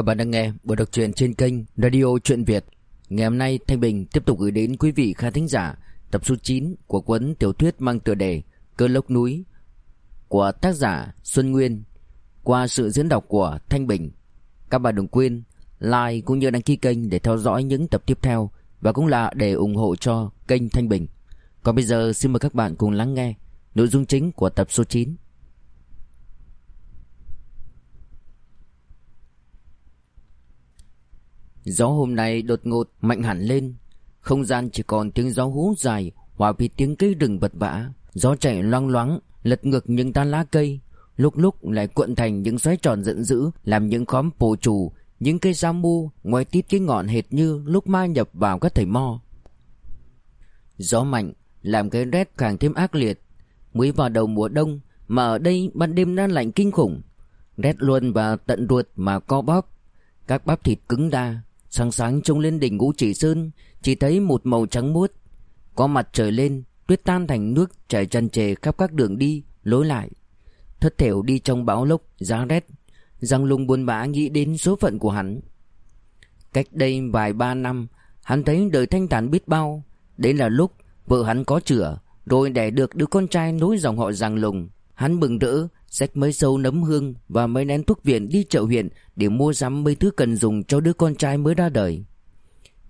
Các bạn đang nghe buổi đọc truyện trên kênh Radio Truyện Việt. Ngày hôm nay, Thanh Bình tiếp tục gửi đến quý vị khán thính giả tập số 9 của cuốn tiểu thuyết mang tựa đề Cơn lốc núi của tác giả Xuân Nguyên qua sự diễn đọc của Thanh Bình. Các bạn đừng quên like cũng như đăng ký kênh để theo dõi những tập tiếp theo và cũng là để ủng hộ cho kênh Thanh Bình. Còn bây giờ, xin mời các bạn cùng lắng nghe nội dung chính của tập số 9. Gió hôm nay đột ngột mạnh hẳn lên. Không gian chỉ còn tiếng gió hú dài, Hòa với tiếng cây rừng vật vã. Gió chạy loang loáng, Lật ngược những tan lá cây. Lúc lúc lại cuộn thành những xoáy tròn giận dữ, Làm những khóm bồ trù, Những cây sa mu Ngoài tít cái ngọn hệt như lúc ma nhập vào các thầy mo. Gió mạnh Làm cái rét càng thêm ác liệt. Mới vào đầu mùa đông Mà ở đây ban đêm đang lạnh kinh khủng. Rét luôn và tận ruột mà co bóp. Các bắp thịt cứng đa Sáng sáng trông lên đỉnh ngũ chỉ sơn, Chỉ thấy một màu trắng muốt. Có mặt trời lên, Tuyết tan thành nước chảy chân trề khắp các đường đi, Lối lại. Thất thểu đi trong bão lốc, giá rét. Giang lung buồn bã nghĩ đến số phận của hắn. Cách đây vài ba năm, Hắn thấy đời thanh thản biết bao. Đấy là lúc vợ hắn có chữa, Rồi đẻ được đứa con trai nối dòng họ Giang lùng Hắn mừng rỡ Xách mấy sâu nấm hương và mấy nén thuốc viện đi chợ huyện để mua sắm mấy thứ cần dùng cho đứa con trai mới ra đời.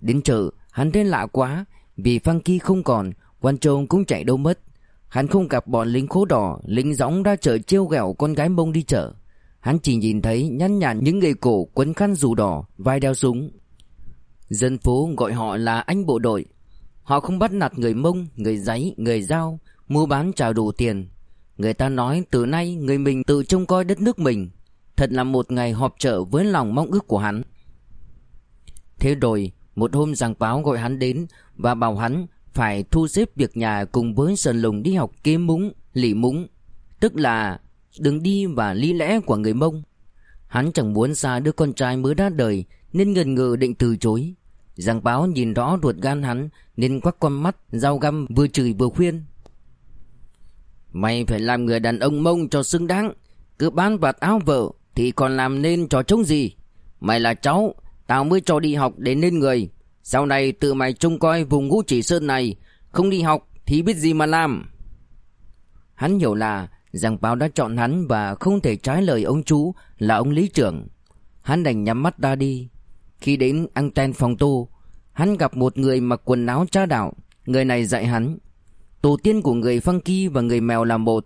Đến chợ, hắn thấy lạ quá, vì Funky không còn, quan trông cũng chạy đâu mất. Hắn không gặp bọn lính khố đỏ, lính gióng ra chợ trêu ghẹo con gái mông đi chợ. Hắn chỉ nhìn thấy nhăn nhản những người cổ quấn khăn dù đỏ, vai đeo súng. Dân phố gọi họ là anh bộ đội. Họ không bắt nạt người mông, người giấy, người giao, mua bán trả đủ tiền, Người ta nói từ nay người mình tự trông coi đất nước mình. Thật là một ngày họp chợ với lòng mong ước của hắn. Thế rồi một hôm giảng báo gọi hắn đến Và bảo hắn phải thu xếp việc nhà cùng với Sơn Lùng đi học kế múng, lị múng. Tức là đường đi và lý lẽ của người mông. Hắn chẳng muốn xa đứa con trai mới ra đời Nên ngần ngừ định từ chối. Giảng báo nhìn rõ ruột gan hắn Nên quắc con mắt dao găm vừa chửi vừa khuyên. Mày phải làm người đàn ông mông cho xứng đáng. Cứ bán vạt áo vợ Thì còn làm nên trò trống gì? Mày là cháu, Tao mới cho đi học để nên người. Sau này tự mày trông coi vùng ngũ chỉ sơn này. Không đi học thì biết gì mà làm. Hắn hiểu là Giang Báo đã chọn hắn và không thể trái lời ông chú là ông lý trưởng. Hắn đành nhắm mắt ra đi. Khi đến anten phòng tu Hắn gặp một người mặc quần áo cha đạo. Người này dạy hắn Tổ tiên của người Funky và người mèo làm một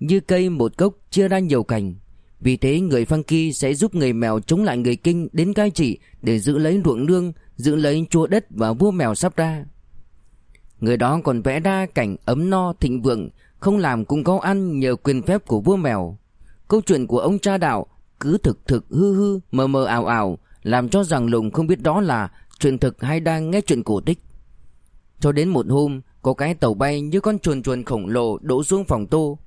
Như cây một gốc chia ra nhiều cành. Vì thế người Funky sẽ giúp người mèo chống lại người kinh đến cai trị Để giữ lấy ruộng nương, giữ lấy chua đất và vua mèo sắp ra. Người đó còn vẽ ra cảnh ấm no thịnh vượng Không làm cũng có ăn nhờ quyền phép của vua mèo. Câu chuyện của ông cha đạo cứ thực thực hư hư mờ mờ ảo ảo Làm cho rằng lùng không biết đó là chuyện thực hay đang nghe chuyện cổ tích. Cho đến một hôm có cái tàu bay như con chuồn chuồn khổng lồ đổ xuống phòng tô.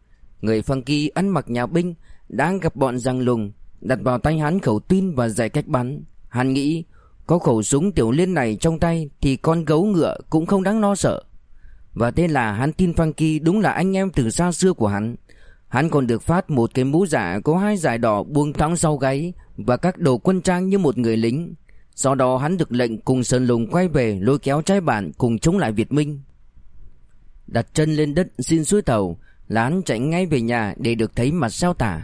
Người Funky ăn mặc nhà binh Đang gặp bọn giang lùng, Đặt vào tay hắn khẩu tin và dạy cách bắn. Hắn nghĩ, Có khẩu súng tiểu liên này trong tay Thì con gấu ngựa cũng không đáng lo sợ. Và thế là hắn tin Funky đúng là anh em từ xa xưa của hắn. Hắn còn được phát một cái mũ giả có hai dải đỏ buông thõng sau gáy Và các đồ quân trang như một người lính. Sau đó hắn được lệnh cùng Sơn Lùng quay về lôi kéo trái bản cùng chống lại Việt Minh. Đặt chân lên đất xin suối tàu Lán chạy ngay về nhà để được thấy mặt sao tả.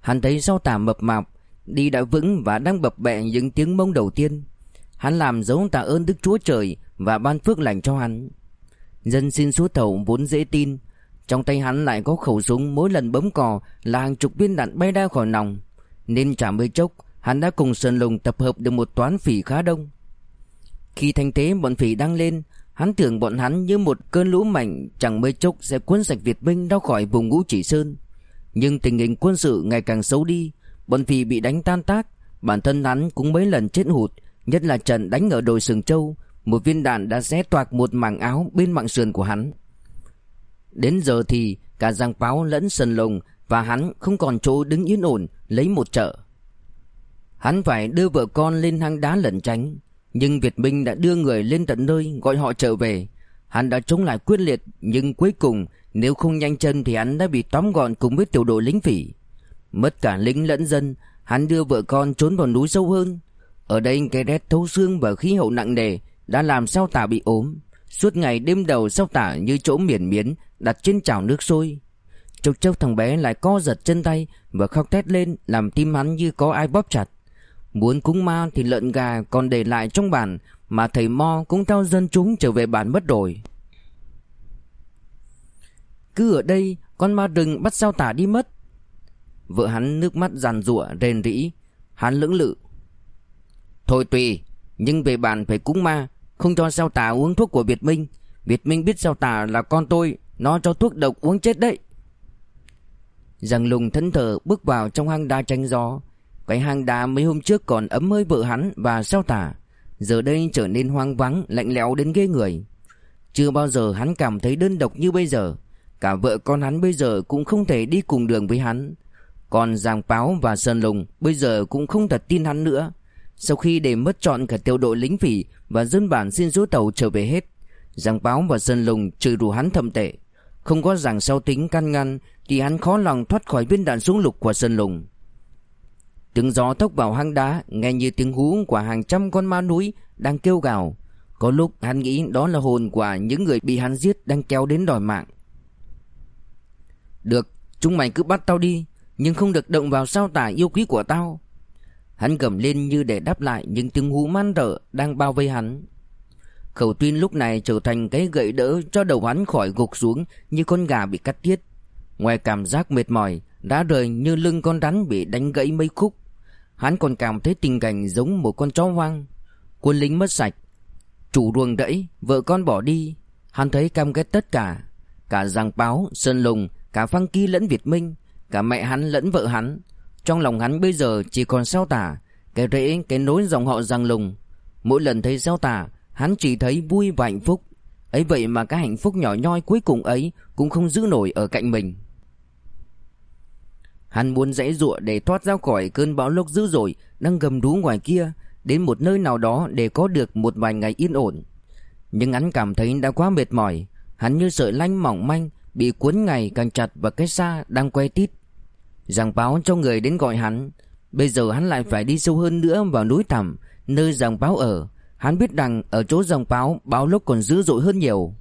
Hắn thấy sao tả mập mạp, Đi đã vững và đang bập bẹ những tiếng mông đầu tiên. Hắn làm dấu tạ ơn Đức Chúa Trời Và ban phước lành cho hắn. Dân xin suối tàu vốn dễ tin, Trong tay hắn lại có khẩu súng Mỗi lần bấm cò là hàng chục viên đạn bay ra khỏi nòng. Nên chả mấy chốc, Hắn đã cùng Sơn Lùng tập hợp được một toán phỉ khá đông. Khi thanh thế bọn phỉ đang lên Hắn tưởng bọn hắn như một cơn lũ mạnh chẳng mấy chốc sẽ cuốn sạch Việt Minh ra khỏi vùng ngũ chỉ sơn. Nhưng tình hình quân sự ngày càng xấu đi, bọn phì bị đánh tan tác, bản thân hắn cũng mấy lần chết hụt, nhất là trận đánh ở đồi Sừng Châu, một viên đạn đã xé toạc một mảng áo bên mạng sườn của hắn. Đến giờ thì cả Giang Báo lẫn Sơn Lồng và hắn không còn chỗ đứng yên ổn lấy một chợ. Hắn phải đưa vợ con lên hang đá lẩn tránh, nhưng Việt Minh đã đưa người lên tận nơi gọi họ trở về. Hắn đã chống lại quyết liệt nhưng cuối cùng nếu không nhanh chân thì hắn đã bị tóm gọn cùng với tiểu đội lính phỉ. Mất cả lính lẫn dân, Hắn đưa vợ con trốn vào núi sâu hơn Ở đây cái rét thấu xương và khí hậu nặng nề Đã làm sao tả bị ốm Suốt ngày đêm đầu sao tả như chỗ miền miến Đặt trên chảo nước sôi Chốc chốc thằng bé lại co giật chân tay Và khóc thét lên Làm tim hắn như có ai bóp chặt Muốn cúng ma thì lợn gà còn để lại trong bản Mà thầy Mo cũng theo dân chúng trở về bản mất rồi. Cứ ở đây, con ma rừng bắt sao tả đi mất. Vợ hắn nước mắt giàn rụa rền rĩ Hắn lưỡng lự. Thôi tùy, Nhưng về bản phải cúng ma, Không cho sao tả uống thuốc của Việt Minh. Việt Minh biết sao tả là con tôi, Nó cho thuốc độc uống chết đấy. Giang lùng thẫn thờ bước vào trong hang đá tranh gió. Cái hang đá mấy hôm trước còn ấm hơi vợ hắn và sao tả. Giờ đây trở nên hoang vắng, lạnh lẽo đến ghê người. Chưa bao giờ hắn cảm thấy đơn độc như bây giờ. Cả vợ con hắn bây giờ cũng không thể đi cùng đường với hắn. Còn giàng Páo và Sơn Lùng bây giờ cũng không thật tin hắn nữa. Sau khi để mất trọn cả tiểu đội lính phỉ và dân bản xin số tàu trở về hết giàng Páo và Sơn Lùng trừ đủ hắn thầm tệ. Không có giàng sau tính căn ngăn Thì hắn khó lòng thoát khỏi viên đạn xuống lục của Sơn Lùng. Tiếng gió thốc vào hang đá, Nghe như tiếng hú của hàng trăm con ma núi Đang kêu gào. Có lúc hắn nghĩ đó là hồn của những người bị hắn giết Đang kéo đến đòi mạng. Được, Chúng mày cứ bắt tao đi, Nhưng không được động vào sao tả yêu quý của tao. Hắn gầm lên như để đáp lại Những tiếng hú man rợ đang bao vây hắn. Khẩu tuyên lúc này trở thành cái gậy đỡ Cho đầu hắn khỏi gục xuống Như con gà bị cắt tiết. Ngoài cảm giác mệt mỏi, Đã rời như lưng con rắn bị đánh gãy mấy khúc Hắn còn cảm thấy tình cảnh giống một con chó hoang. Quân lính mất sạch. Chủ ruồng đẫy Vợ con bỏ đi. Hắn thấy cam ghét tất cả. Cả giang báo, sơn lùng Cả Phăng Kỳ lẫn Việt Minh Cả mẹ hắn lẫn vợ hắn. Trong lòng hắn bây giờ chỉ còn sao tả Cái rễ cái nối dòng họ giang lùng. Mỗi lần thấy sao tả Hắn chỉ thấy vui và hạnh phúc. Ấy vậy mà cái hạnh phúc nhỏ nhoi cuối cùng ấy Cũng không giữ nổi ở cạnh mình. Hắn muốn dãy dụa để thoát ra khỏi cơn bão lốc dữ dội Đang gầm rú ngoài kia, Đến một nơi nào đó để có được một vài ngày yên ổn. Nhưng hắn cảm thấy đã quá mệt mỏi, Hắn như sợi lanh mỏng manh Bị cuốn ngày càng chặt và cái xa đang quay tít. Giảng báo cho người đến gọi hắn, Bây giờ hắn lại phải đi sâu hơn nữa vào núi thẳm, Nơi giảng báo ở. Hắn biết rằng ở chỗ giảng báo Báo lốc còn dữ dội hơn nhiều.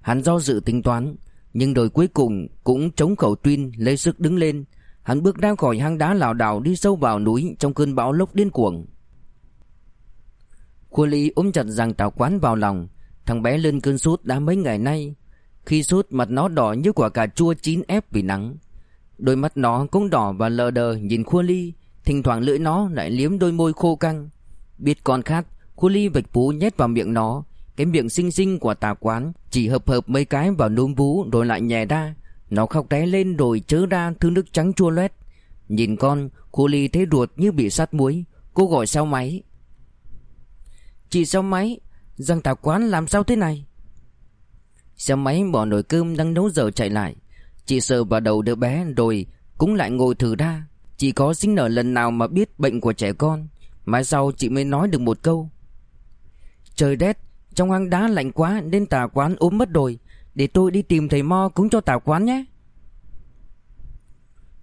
Hắn do dự tính toán, Nhưng rồi cuối cùng cũng chống khẩu tuyên Lấy sức đứng lên. Hắn bước ra khỏi hang đá lảo đảo đi sâu vào núi Trong cơn bão lốc điên cuồng. Khuôn Ly ôm chặt rằng tào quán vào lòng, Thằng bé lên cơn sốt đã mấy ngày nay. Khi sốt mặt nó đỏ như quả cà chua chín ép vì nắng. Đôi mắt nó cũng đỏ và lờ đờ nhìn Khua Ly Thỉnh thoảng lưỡi nó lại liếm đôi môi khô căng. Biết con khác, Khua Ly vạch vú nhét vào miệng nó. Cái miệng xinh xinh của tà quán Chỉ hợp hợp mấy cái vào núm vú rồi lại nhè ra. Nó khóc té lên rồi chớ ra thứ nước trắng chua loét Nhìn con, cô Ly thấy ruột như bị sát muối. Cô gọi sao máy? Chị sao máy? Rằng tà quán làm sao thế này? Xe máy bỏ nồi cơm đang nấu dở chạy lại? Chị sờ vào đầu đứa bé rồi cũng lại ngồi thử ra chị có sinh nở lần nào mà biết bệnh của trẻ con? Mãi sau chị mới nói được một câu. Trời đét Trong hang đá lạnh quá nên tà quán ốm mất rồi. Để tôi đi tìm thầy Mo cúng cho Tào quán nhé.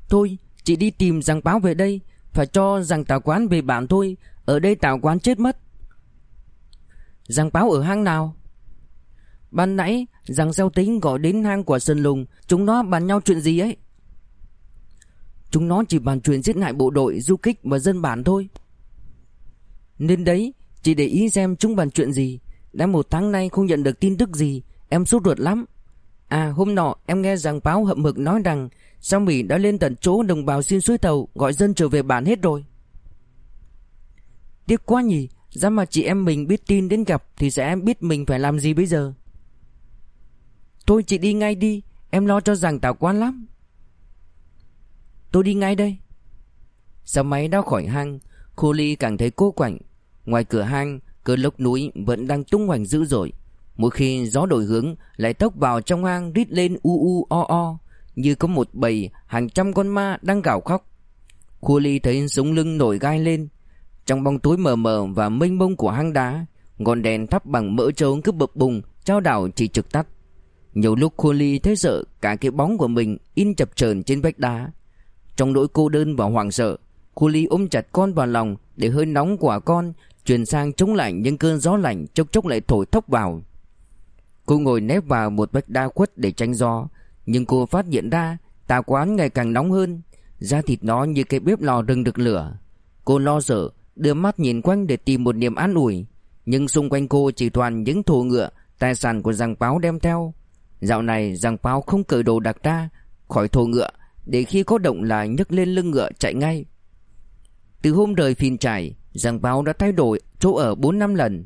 Thôi chị đi tìm rằng báo về đây Phải cho rằng Tào quán về bản thôi Ở đây Tào quán chết mất. Giang báo ở hang nào? Ban nãy rằng gieo tính gọi đến hang của Sơn Lùng. Chúng nó bàn nhau chuyện gì ấy? Chúng nó chỉ bàn chuyện giết hại bộ đội, du kích và dân bản thôi. Nên đấy Chỉ để ý xem chúng bàn chuyện gì. Đã một tháng nay không nhận được tin tức gì. Em sốt ruột lắm. À hôm nọ em nghe rằng báo hậm hực nói rằng Sao Mỹ đã lên tận chỗ đồng bào xin suối tàu Gọi dân trở về bản hết rồi. Tiếc quá nhỉ, Giá mà chị em mình biết tin đến gặp Thì sẽ biết mình phải làm gì bây giờ? Thôi chị đi ngay đi, Em lo cho rằng tào quan lắm. Tôi đi ngay đây. Sao máy đã khỏi hang Cô Ly càng thấy cô quạnh. Ngoài cửa hang, Cơn lốc núi vẫn đang tung hoành dữ dội. Mỗi khi gió đổi hướng Lại tốc vào trong hang rít lên u u o o Như có một bầy Hàng trăm con ma đang gào khóc. Khu Ly thấy sống lưng nổi gai lên. Trong bóng tối mờ mờ và mênh mông của hang đá Ngọn đèn thắp bằng mỡ trấu cứ bập bùng Trao đảo chỉ trực tắt. Nhiều lúc Khu Ly thấy sợ cả cái bóng của mình in chập chờn trên vách đá. Trong nỗi cô đơn và hoảng sợ, Khu Ly ôm chặt con vào lòng Để hơi nóng của con Chuyển sang chống lạnh những cơn gió lạnh Chốc chốc lại thổi thốc vào. Cô ngồi nép vào một vách đa khuất để tránh gió Nhưng cô phát hiện ra, Tà quán ngày càng nóng hơn. Da thịt nó như cái bếp lò rừng được lửa. Cô lo sợ, Đưa mắt nhìn quanh để tìm một niềm an ủi. Nhưng xung quanh cô chỉ toàn những thổ ngựa, Tài sản của giang báo đem theo. Dạo này, giang báo không cởi đồ đặc ra, Khỏi thổ ngựa, Để khi có động là nhấc lên lưng ngựa chạy ngay. Từ hôm rời phìn trải, Giang báo đã thay đổi chỗ ở 4 năm lần.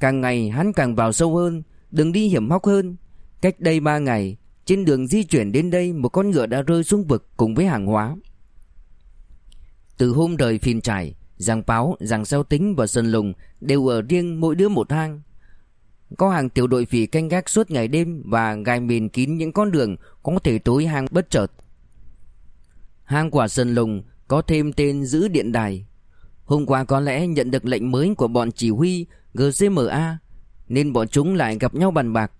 Càng ngày, hắn càng vào sâu hơn. Đường đi hiểm hóc hơn. Cách đây 3 ngày Trên đường di chuyển đến đây Một con ngựa đã rơi xuống vực cùng với hàng hóa. Từ hôm rời phìn trải Giang Báo, Giang Sao Tính và Sơn Lùng Đều ở riêng mỗi đứa một hang. Có hàng tiểu đội phỉ canh gác suốt ngày đêm Và gai mìn kín những con đường Có thể tối hang bất chợt. Hang quả Sơn Lùng Có thêm tên giữ điện đài. Hôm qua có lẽ nhận được lệnh mới của bọn chỉ huy GCMA nên bọn chúng lại gặp nhau bàn bạc.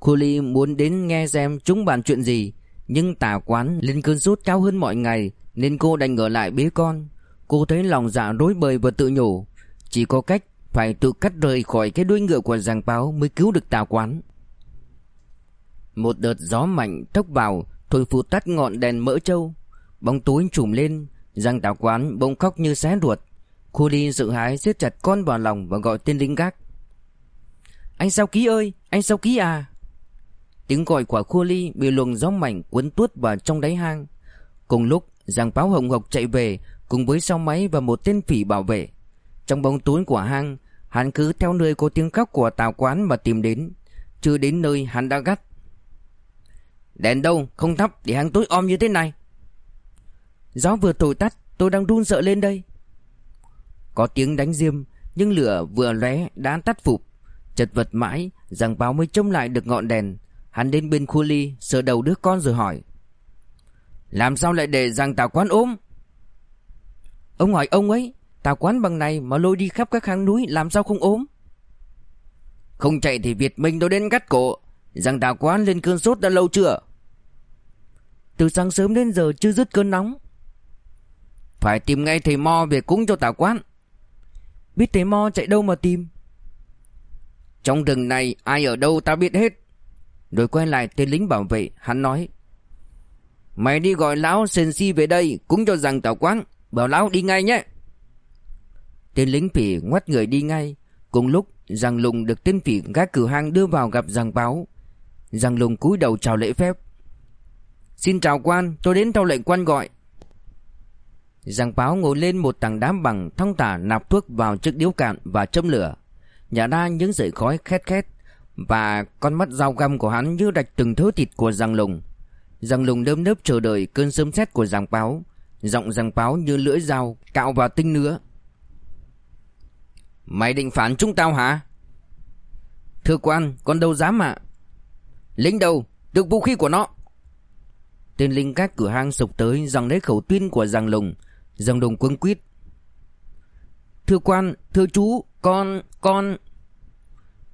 Khu ly muốn đến nghe xem chúng bàn chuyện gì, Nhưng tà quán lên cơn sốt cao hơn mọi ngày, Nên cô đành ở lại bế con. Cô thấy lòng dạ rối bời và tự nhủ, Chỉ có cách phải tự cắt rời khỏi cái đuôi ngựa của giang báo Mới cứu được tà quán. Một đợt gió mạnh tốc vào, Thổi phụt tắt ngọn đèn mỡ trâu. Bóng tối trùm lên, Giang tà quán bỗng khóc như xé ruột. Khu đi sợ hãi siết chặt con vào lòng Và gọi tên lính gác. Anh sao ký ơi Anh sao ký à Tiếng gọi của Khua Ly bị luồng gió mạnh cuốn tuốt vào trong đáy hang. Cùng lúc, Giang Báo Hồng Ngọc chạy về cùng với sau máy và một tên phỉ bảo vệ. Trong bóng tối của hang, hắn cứ theo nơi có tiếng khóc của tàu quán mà tìm đến. Chưa đến nơi hắn đã gắt. Đèn đâu, không thắp để hang tối om như thế này. Gió vừa thổi tắt, tôi đang run sợ lên đây. Có tiếng đánh diêm, nhưng lửa vừa lóe đã tắt phục. Chật vật mãi, rằng Báo mới trông lại được ngọn đèn. Hắn đến bên khu ly Sờ đầu đứa con rồi hỏi. Làm sao lại để rằng tào quán ốm? Ông hỏi ông ấy Tào quán bằng này mà lôi đi khắp các hang núi Làm sao không ốm? Không chạy thì Việt Minh đâu đến gắt cổ. Rằng tào quán lên cơn sốt đã lâu chưa? Từ sáng sớm đến giờ chưa dứt cơn nóng. Phải tìm ngay thầy Mo về cúng cho tào quán. Biết thầy Mo chạy đâu mà tìm? Trong rừng này ai ở đâu ta biết hết. Rồi quay lại tên lính bảo vệ, Hắn nói. Mày đi gọi lão sen si về đây, Cũng cho rằng tàu quán Bảo lão đi ngay nhé. Tên lính phỉ ngoắt người đi ngay. Cùng lúc, Giang Lùng được tên phỉ gác cửa hang đưa vào gặp Giang Báo. Giang Lùng cúi đầu chào lễ phép. Xin chào quan, Tôi đến theo lệnh quan gọi. Giang Báo ngồi lên một tảng đám bằng, Thong tả nạp thuốc vào chiếc điếu cạn Và châm lửa nhả ra những sợi khói khét khét và con mắt dao găm của hắn như rạch từng thớ thịt của Giang Lùng. Giang Lùng đơm nớp chờ đợi cơn sấm sét của Giang Báo Giọng Giang Báo như lưỡi dao cạo vào tinh nữa Mày định phản chúng tao hả? Thưa quan, con đâu dám ạ? Lính đâu, được vũ khí của nó. Tên lính các cửa hang sục tới rằng lấy khẩu tuyên của Giang Lùng. Giang Lùng quấn quýt. Thưa quan, thưa chú, con, con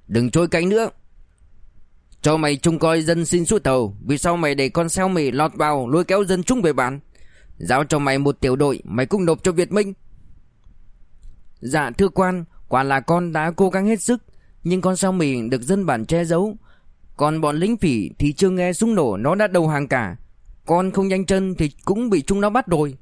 Đừng trôi cánh nữa. Cho mày trông coi dân xin suốt tàu Vì sao mày để con xeo mì lọt vào Lôi kéo dân chúng về bản Giao cho mày một tiểu đội Mày cũng nộp cho Việt Minh. Dạ thưa quan Quả là con đã cố gắng hết sức Nhưng con xeo mì được dân bản che giấu. Còn bọn lính phỉ thì chưa nghe súng nổ Nó đã đầu hàng cả. Con không nhanh chân thì cũng bị chúng nó bắt rồi.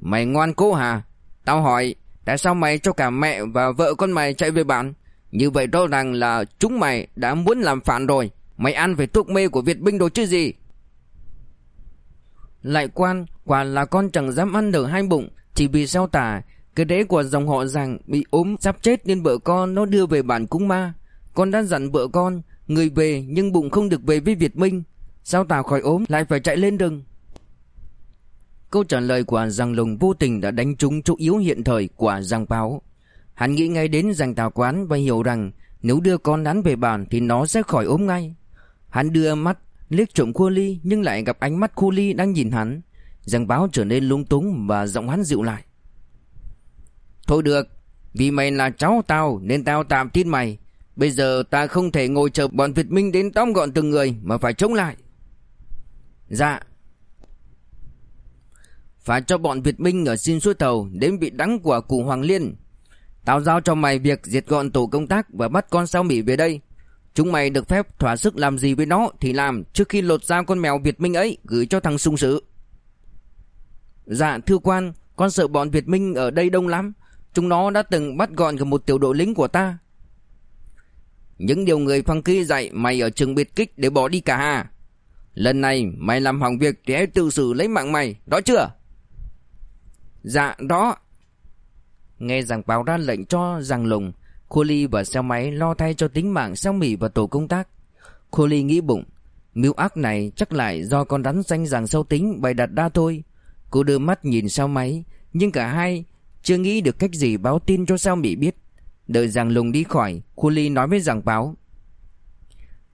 Mày ngoan cố hả? Tao hỏi. Tại sao mày cho cả mẹ và vợ con mày chạy về bản? Như vậy rõ ràng là chúng mày đã muốn làm phản rồi. Mày ăn về thuốc mê của Việt binh đồ chứ gì? Lại quan, Quả là con chẳng dám ăn được hai bụng. Chỉ vì sao tả, Cái đế của dòng họ rằng bị ốm sắp chết Nên vợ con nó đưa về bản cúng ma. Con đã dặn vợ con, Người về nhưng bụng không được về với Việt Minh Sao tả khỏi ốm lại phải chạy lên rừng? Câu trả lời của Giang Lùng vô tình đã đánh trúng chỗ yếu hiện thời của Giang Báo Hắn nghĩ ngay đến giang tào quán và hiểu rằng nếu đưa con hắn về bàn thì nó sẽ khỏi ốm ngay. Hắn đưa mắt liếc trộm khu ly nhưng lại gặp ánh mắt khu ly đang nhìn hắn. Giang báo trở nên lung túng và giọng hắn dịu lại. Thôi được, vì mày là cháu tao nên tao tạm tin mày. Bây giờ ta không thể ngồi chờ bọn Việt Minh đến tóm gọn từng người mà phải chống lại. Dạ. Phải cho bọn Việt Minh ở xin suối tàu Đến bị đắng của cụ Hoàng Liên. Tao giao cho mày việc diệt gọn tổ công tác Và bắt con sao Mỹ về đây. Chúng mày được phép thỏa sức làm gì với nó Thì làm, trước khi lột ra con mèo Việt Minh ấy, Gửi cho thằng sung sự. Dạ thưa quan, Con sợ bọn Việt Minh ở đây đông lắm. Chúng nó đã từng bắt gọn cả một tiểu đội lính của ta. Những điều người phăng ký dạy Mày ở trường biệt kích để bỏ đi cả hà. Lần này mày làm hỏng việc Thì hãy tự xử lấy mạng mày, Đó chưa? Dạ đó. Nghe rằng báo ra lệnh cho rằng lùng Khô Ly và xe máy lo thay cho tính mạng Sao Mỹ và tổ công tác. Khô Ly nghĩ bụng, Mưu ác này chắc lại do con rắn xanh rằng sâu tính bày đặt ra thôi. Cô đưa mắt nhìn sao máy, Nhưng cả hai chưa nghĩ được cách gì báo tin cho sao Mỹ biết. Đợi rằng lùng đi khỏi Khô Ly nói với rằng báo.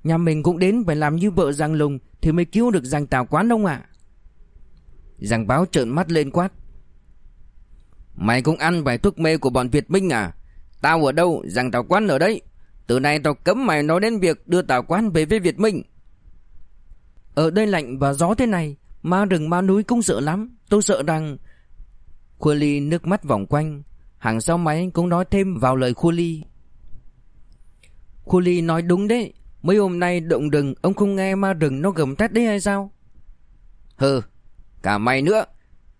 Nhà mình cũng đến phải làm như vợ Giang Lùng Thì mới cứu được Giang Tào Quán ông ạ. Giang báo trợn mắt lên quát. Mày cũng ăn vài thuốc mê của bọn Việt Minh à? Tao ở đâu Giang Tào Quán ở đấy. Từ nay tao cấm mày nói đến việc đưa Tào Quán về với Việt Minh. Ở đây lạnh và gió thế này Ma rừng ma núi cũng sợ lắm. Tôi sợ rằng Khua Ly nước mắt vòng quanh. Hàng sau máy cũng nói thêm vào lời Khua Ly. Khua Ly nói đúng đấy Mấy hôm nay động rừng Ông không nghe ma rừng nó gầm thét đấy hay sao? Hừ Cả mày nữa.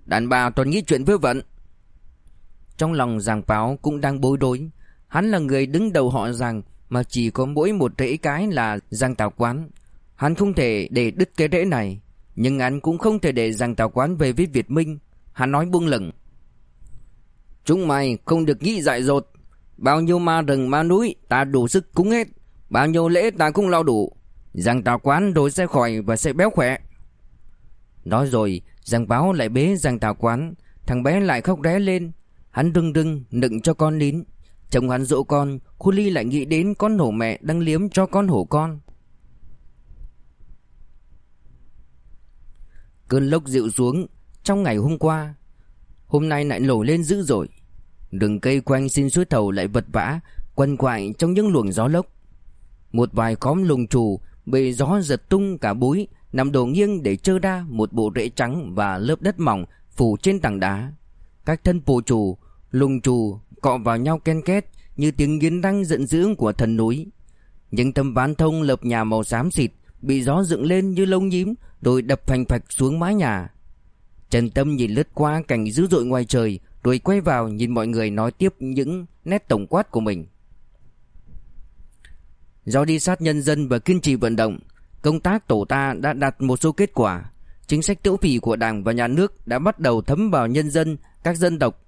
Đàn bà toàn nghĩ chuyện vớ vẩn trong lòng giàng báo cũng đang bối rối. Hắn là người đứng đầu họ giàng Mà chỉ có mỗi một rễ cái là giàng tào quán. Hắn không thể để đứt cái rễ này, Nhưng hắn cũng không thể để giàng tào quán về với Việt Minh. Hắn nói buông lửng. Chúng mày không được nghĩ dại dột. Bao nhiêu ma rừng, ma núi, Ta đủ sức cúng hết. Bao nhiêu lễ ta cũng lo đủ. Giang tào quán rồi sẽ khỏi và sẽ béo khỏe. Nói rồi, Giang báo lại bế Giang tào quán. Thằng bé lại khóc ré lên. Hắn rưng rưng, nựng cho con nín. Chồng hắn dỗ con, Khu ly lại nghĩ đến con hổ mẹ đang liếm cho con hổ con. Cơn lốc dịu xuống Trong ngày hôm qua. Hôm nay lại nổi lên dữ dội. Đường cây quanh xin suối thầu lại vật vã Quần quại trong những luồng gió lốc. Một vài khóm lùng trù Bị gió giật tung cả búi, Nằm đổ nghiêng để trơ ra một bộ rễ trắng Và lớp đất mỏng phủ trên tảng đá. Các thân phù trù Lùng trù cọ vào nhau ken két Như tiếng nghiến răng giận dữ của thần núi. Những tấm ván thông lợp nhà màu xám xịt Bị gió dựng lên như lông nhím Rồi đập phành phạch xuống mái nhà. Trần Tâm nhìn lướt qua cảnh dữ dội ngoài trời Rồi quay vào nhìn mọi người nói tiếp những nét tổng quát của mình. Do đi sát nhân dân và kiên trì vận động Công tác tổ ta đã đạt một số kết quả. Chính sách tiểu phỉ của đảng và nhà nước đã bắt đầu thấm vào nhân dân, các dân tộc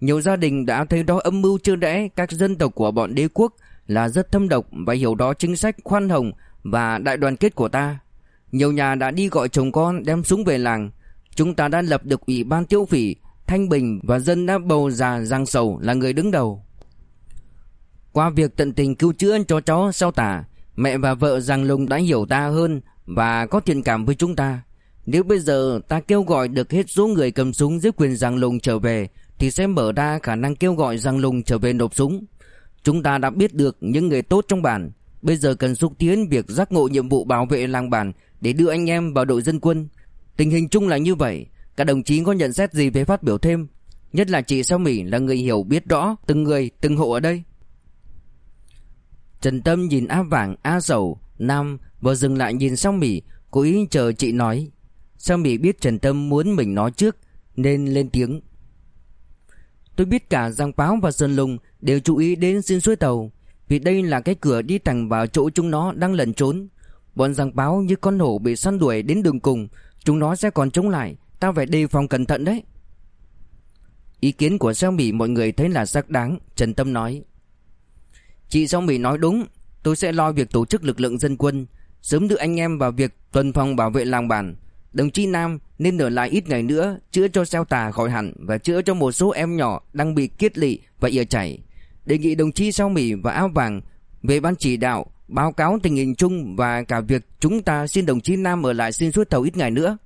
nhiều gia đình đã thấy đó âm mưu chưa đẽ các dân tộc của bọn đế quốc là rất thâm độc Và hiểu đó chính sách khoan hồng và đại đoàn kết của ta. Nhiều nhà đã đi gọi chồng con đem súng về làng. Chúng ta đã lập được ủy ban tiêu phỉ, Thanh Bình và dân đã bầu già Giang Sầu là người đứng đầu. Qua việc tận tình cứu chữa cho cháu sau tả, Mẹ và vợ Giang Lùng đã hiểu ta hơn Và có thiện cảm với chúng ta. Nếu bây giờ ta kêu gọi được hết số người cầm súng dưới quyền Giang Lùng trở về thì sẽ mở ra khả năng kêu gọi Giang Lùng trở về nộp súng. Chúng ta đã biết được những người tốt trong bản. Bây giờ cần xúc tiến việc giác ngộ nhiệm vụ bảo vệ làng bản Để đưa anh em vào đội dân quân. Tình hình chung là như vậy. Các đồng chí có nhận xét gì về phát biểu thêm? Nhất là chị Sao Mỹ là người hiểu biết rõ Từng người từng hộ ở đây. Trần Tâm nhìn A Vàng, A Sầu, Nam Và dừng lại nhìn Sao Mỹ Cố ý chờ chị nói. Sao Mỹ biết Trần Tâm muốn mình nói trước Nên lên tiếng. Tôi biết cả Giang Báo và Sơn Lùng Đều chú ý đến xin suối tàu, Vì đây là cái cửa đi thẳng vào chỗ chúng nó đang lẩn trốn. Bọn Giang Báo như con hổ bị săn đuổi đến đường cùng, Chúng nó sẽ còn chống lại Tao phải đề phòng cẩn thận đấy. Ý kiến của Sao Mỹ mọi người thấy là xác đáng, Trần Tâm nói. Chị Sao Mỹ nói đúng, Tôi sẽ lo việc tổ chức lực lượng dân quân, Sớm đưa anh em vào việc tuần phòng bảo vệ làng bản. Đồng chí Nam nên ở lại ít ngày nữa, Chữa cho xeo tà khỏi hẳn Và chữa cho một số em nhỏ đang bị kiết lị và ỉa chảy. Đề nghị đồng chí Sao Mỹ và Áo Vàng Về ban chỉ đạo Báo cáo tình hình chung Và cả việc chúng ta xin đồng chí Nam ở lại xin suốt tàu ít ngày nữa.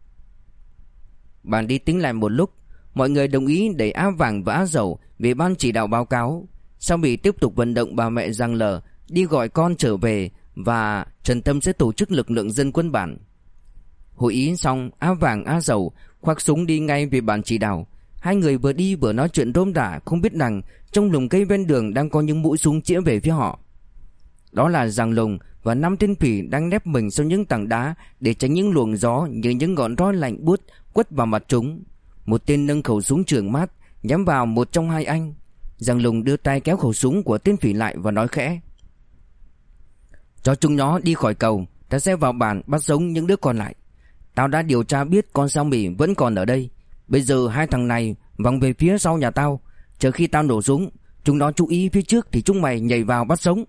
Bàn đi tính lại một lúc, Mọi người đồng ý để Áo Vàng và Áo Dầu Về ban chỉ đạo báo cáo. Sao Mỹ tiếp tục vận động bà mẹ Giang Lờ Đi gọi con trở về Và Trần Tâm sẽ tổ chức lực lượng dân quân bản. Hội ý xong Á Vàng Á Dầu, khoác súng đi ngay về bàn chỉ đạo. Hai người vừa đi vừa nói chuyện rôm rả, Không biết rằng trong lùm cây ven đường Đang có những mũi súng chĩa về phía họ. Đó là Giang Lùng và năm tên phỉ đang nép mình sau những tảng đá Để tránh những luồng gió như những ngọn roi lạnh buốt quất vào mặt chúng. Một tên nâng khẩu súng trường mát Nhắm vào một trong hai anh. Giang Lùng đưa tay kéo khẩu súng của tên phỉ lại và nói khẽ. Cho chúng nó đi khỏi cầu, Ta sẽ vào bản bắt sống những đứa còn lại. Tao đã điều tra biết con sao mỉ vẫn còn ở đây. Bây giờ hai thằng này vòng về phía sau nhà tao. Chờ khi tao nổ súng, Chúng nó chú ý phía trước thì chúng mày nhảy vào bắt sống.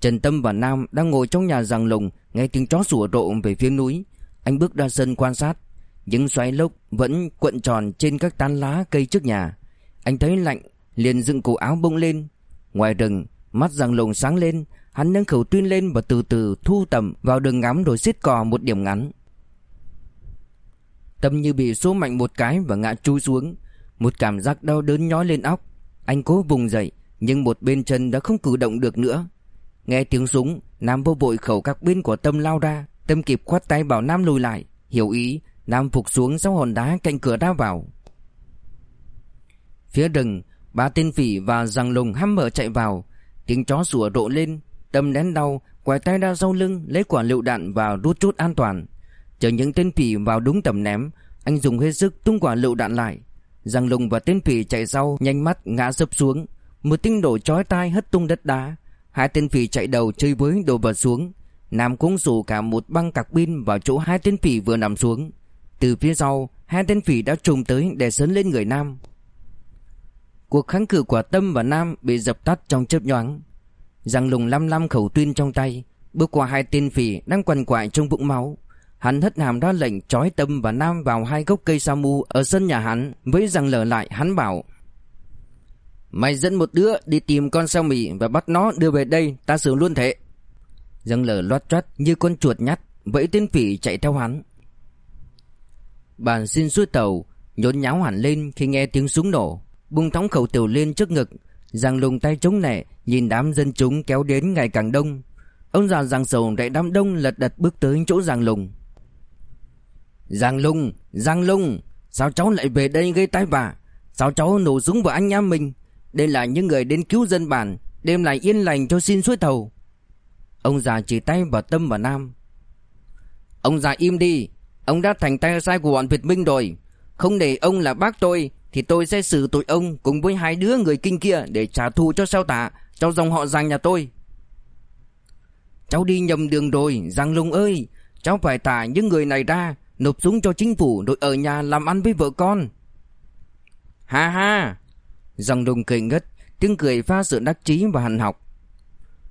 Trần Tâm và Nam đang ngồi trong nhà giằng lùng, Nghe tiếng chó sủa rộ về phía núi. Anh bước ra sân quan sát. Những xoáy lốc vẫn cuộn tròn trên các tán lá cây trước nhà. Anh thấy lạnh, liền dựng cổ áo bông lên. Ngoài rừng, Mắt giằng lùng sáng lên Hắn nâng khẩu tuyên lên và từ từ thu tầm vào đường ngắm rồi xiết cò một điểm ngắn. Tâm như bị số mạnh một cái và ngã chui xuống. Một cảm giác đau đớn nhói lên óc. Anh cố vùng dậy, Nhưng một bên chân đã không cử động được nữa. Nghe tiếng súng, Nam vô vội khẩu các bên của Tâm lao ra. Tâm kịp khoát tay bảo Nam lùi lại. Hiểu ý, Nam phục xuống sau hòn đá cạnh cửa ra vào. Phía rừng, Ba tên phỉ và răng lùng hăm mở chạy vào. Tiếng chó sủa rộ lên. Tâm nén đau, quay tay ra sau lưng, Lấy quả lựu đạn và rút chốt an toàn. Chờ những tên phỉ vào đúng tầm ném, Anh dùng hết sức tung quả lựu đạn lại. Giang lùng và tên phỉ chạy sau, Nhanh mắt ngã sấp xuống. Một tiếng đổ chói tai hất tung đất đá. Hai tên phỉ chạy đầu chơi với đồ vật xuống. Nam cũng rủ cả một băng cạc pin Vào chỗ hai tên phỉ vừa nằm xuống. Từ phía sau, Hai tên phỉ đã trùng tới để sấn lên người Nam. Cuộc kháng cự của Tâm và Nam Bị dập tắt trong chớp nhoáng. Giang lùng lăm lăm khẩu tuyên trong tay, Bước qua hai tên phỉ đang quằn quại trong vũng máu. Hắn hất hàm ra lệnh, trói Tâm và Nam vào hai gốc cây sa mu Ở sân nhà hắn, Với rằng lở lại, hắn bảo, Mày dẫn một đứa đi tìm con sao mì Và bắt nó đưa về đây, Ta xử luôn thế. Dâng lở loát choát như con chuột nhắt, Vẫy tên phỉ chạy theo hắn. Bàn xin xuôi tàu, Nhốn nháo hẳn lên khi nghe tiếng súng nổ, Bung thóng khẩu tiểu lên trước ngực Giang lùng tay chống nẻ Nhìn đám dân chúng kéo đến ngày càng đông. Ông già Giang sầu đẩy đám đông lật đật bước tới chỗ Giang lùng Giang lùng Giang lùng Sao cháu lại về đây gây tai vạ? Sao cháu nổ súng vào anh em mình? Đây là những người đến cứu dân bản, Đêm lại yên lành cho xin suối thầu. Ông già chỉ tay vào Tâm và Nam. Ông già im đi, Ông đã thành tay sai của bọn Việt Minh rồi. Không để ông là bác tôi thì tôi sẽ xử tội ông Cùng với hai đứa người kinh kia Để trả thù cho sao tả, Cho dòng họ Giang nhà tôi. Cháu đi nhầm đường rồi, Giang Lung ơi. Cháu phải thả những người này ra, Nộp súng cho chính phủ Rồi ở nhà làm ăn với vợ con. Ha ha. Giang Lung cười ngất, Tiếng cười pha sự đắc chí và hành học.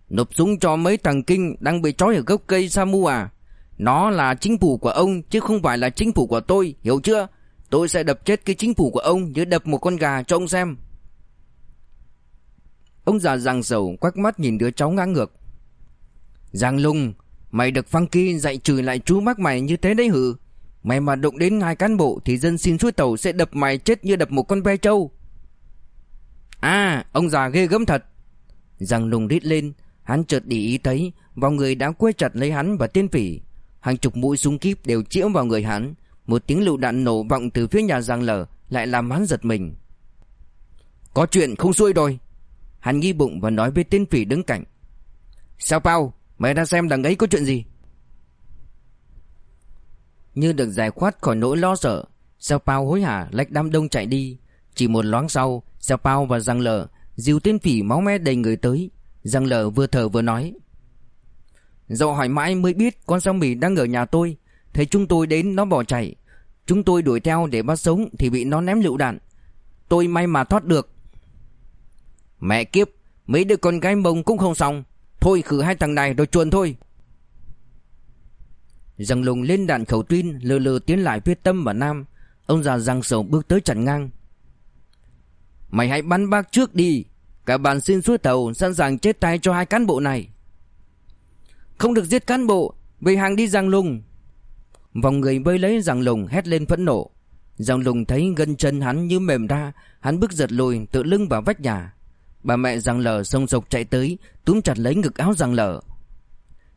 Nộp súng cho mấy thằng kinh Đang bị trói ở gốc cây Samu à? Nó là chính phủ của ông Chứ không phải là chính phủ của tôi, Hiểu chưa? Tôi sẽ đập chết cái chính phủ của ông Như đập một con gà cho ông xem. Ông già giang sầu quắc mắt nhìn đứa cháu ngã ngược. Giang lung, Mày được Funky dạy chửi lại chú mắc mày như thế đấy hử? Mày mà đụng đến hai cán bộ Thì dân xin suối tàu sẽ đập mày chết như đập một con ve trâu. À ông già ghê gớm thật. Giang lung rít lên, Hắn chợt để ý thấy Vào người đã quê chặt lấy hắn và tiên phỉ. Hàng chục mũi súng kíp đều chĩa vào người hắn. Một tiếng lựu đạn nổ vọng từ phía nhà Giang lở Lại làm hắn giật mình. Có chuyện không xuôi rồi. Hắn nghi bụng và nói với tên phỉ đứng cạnh. Sao Pao, Mày ra xem đằng ấy có chuyện gì? Như được giải thoát khỏi nỗi lo sợ, Sao Pao hối hả lách đám đông chạy đi. Chỉ một loáng sau, Sao Pao và Giang lở Dìu tên phỉ máu me đầy người tới. Giang lở vừa thở vừa nói. Dậu hỏi mãi mới biết con sao mì đang ở nhà tôi. Thấy chúng tôi đến nó bỏ chạy. Chúng tôi đuổi theo để bắt sống Thì bị nó ném lựu đạn. Tôi may mà thoát được. Mẹ kiếp, Mấy đứa con gái mông cũng không xong. Thôi khử hai thằng này rồi chuồn thôi. Giang lùng lên đạn khẩu tuyên Lờ lờ tiến lại phía tâm và nam. Ông già giang sầu bước tới chặn ngang. Mày hãy bắn bác trước đi. Cả bàn xin suối tàu Sẵn sàng chết tay cho hai cán bộ này. Không được giết cán bộ, Về hàng đi giang lùng. Vòng người vây lấy giang lùng hét lên phẫn nộ. Giang lùng thấy gân chân hắn như mềm ra, Hắn bước giật lùi, tự lưng vào vách nhà. Bà mẹ Giang Lở sông sộc chạy tới, Túm chặt lấy ngực áo Giang Lở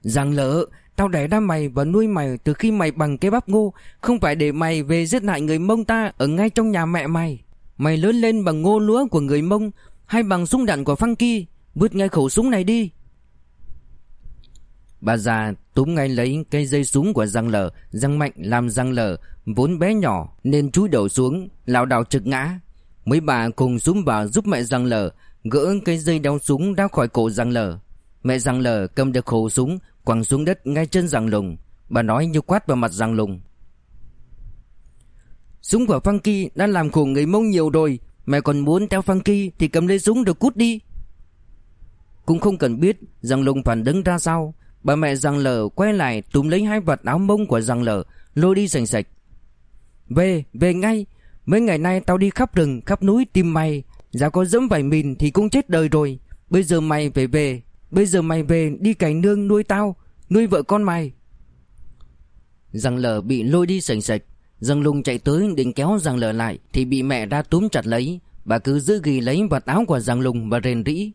Giang Lở Tao đẻ ra mày và nuôi mày từ khi mày bằng cái bắp ngô, Không phải để mày về giết hại người mông ta Ở ngay trong nhà mẹ mày. Mày lớn lên bằng ngô lúa của người mông, Hay bằng súng đạn của Funky Vứt ngay khẩu súng này đi. Bà già túm ngay lấy cây dây súng của răng lờ Răng mạnh làm răng lờ, Vốn bé nhỏ nên chúi đầu xuống, lảo đảo trực ngã. Mấy bà cùng xuống vào giúp mẹ răng lờ, Gỡ cây dây đeo súng ra khỏi cổ răng lờ. Mẹ răng lờ cầm được khẩu súng, Quẳng xuống đất ngay chân răng lùng. Bà nói như quát vào mặt răng lùng. Súng của Funky đã làm khổ người mông nhiều rồi, Mẹ còn muốn theo Funky thì cầm lấy súng được cút đi. Cũng không cần biết Răng lùng phản đứng ra sao Bà mẹ răng lở quay lại túm lấy hai vật áo mông của răng lở Lôi đi sành sạch Về, về ngay Mấy ngày nay tao đi khắp rừng, khắp núi tìm mày. Giá có dẫm vài mìn thì cũng chết đời rồi. Bây giờ mày phải về Bây giờ mày về đi cày nương nuôi tao Nuôi vợ con mày. Răng lở bị lôi đi sành sạch Răng lùng chạy tới định kéo răng lở lại Thì bị mẹ ra túm chặt lấy. Bà cứ giữ ghi lấy vật áo của răng lùng và rền rĩ.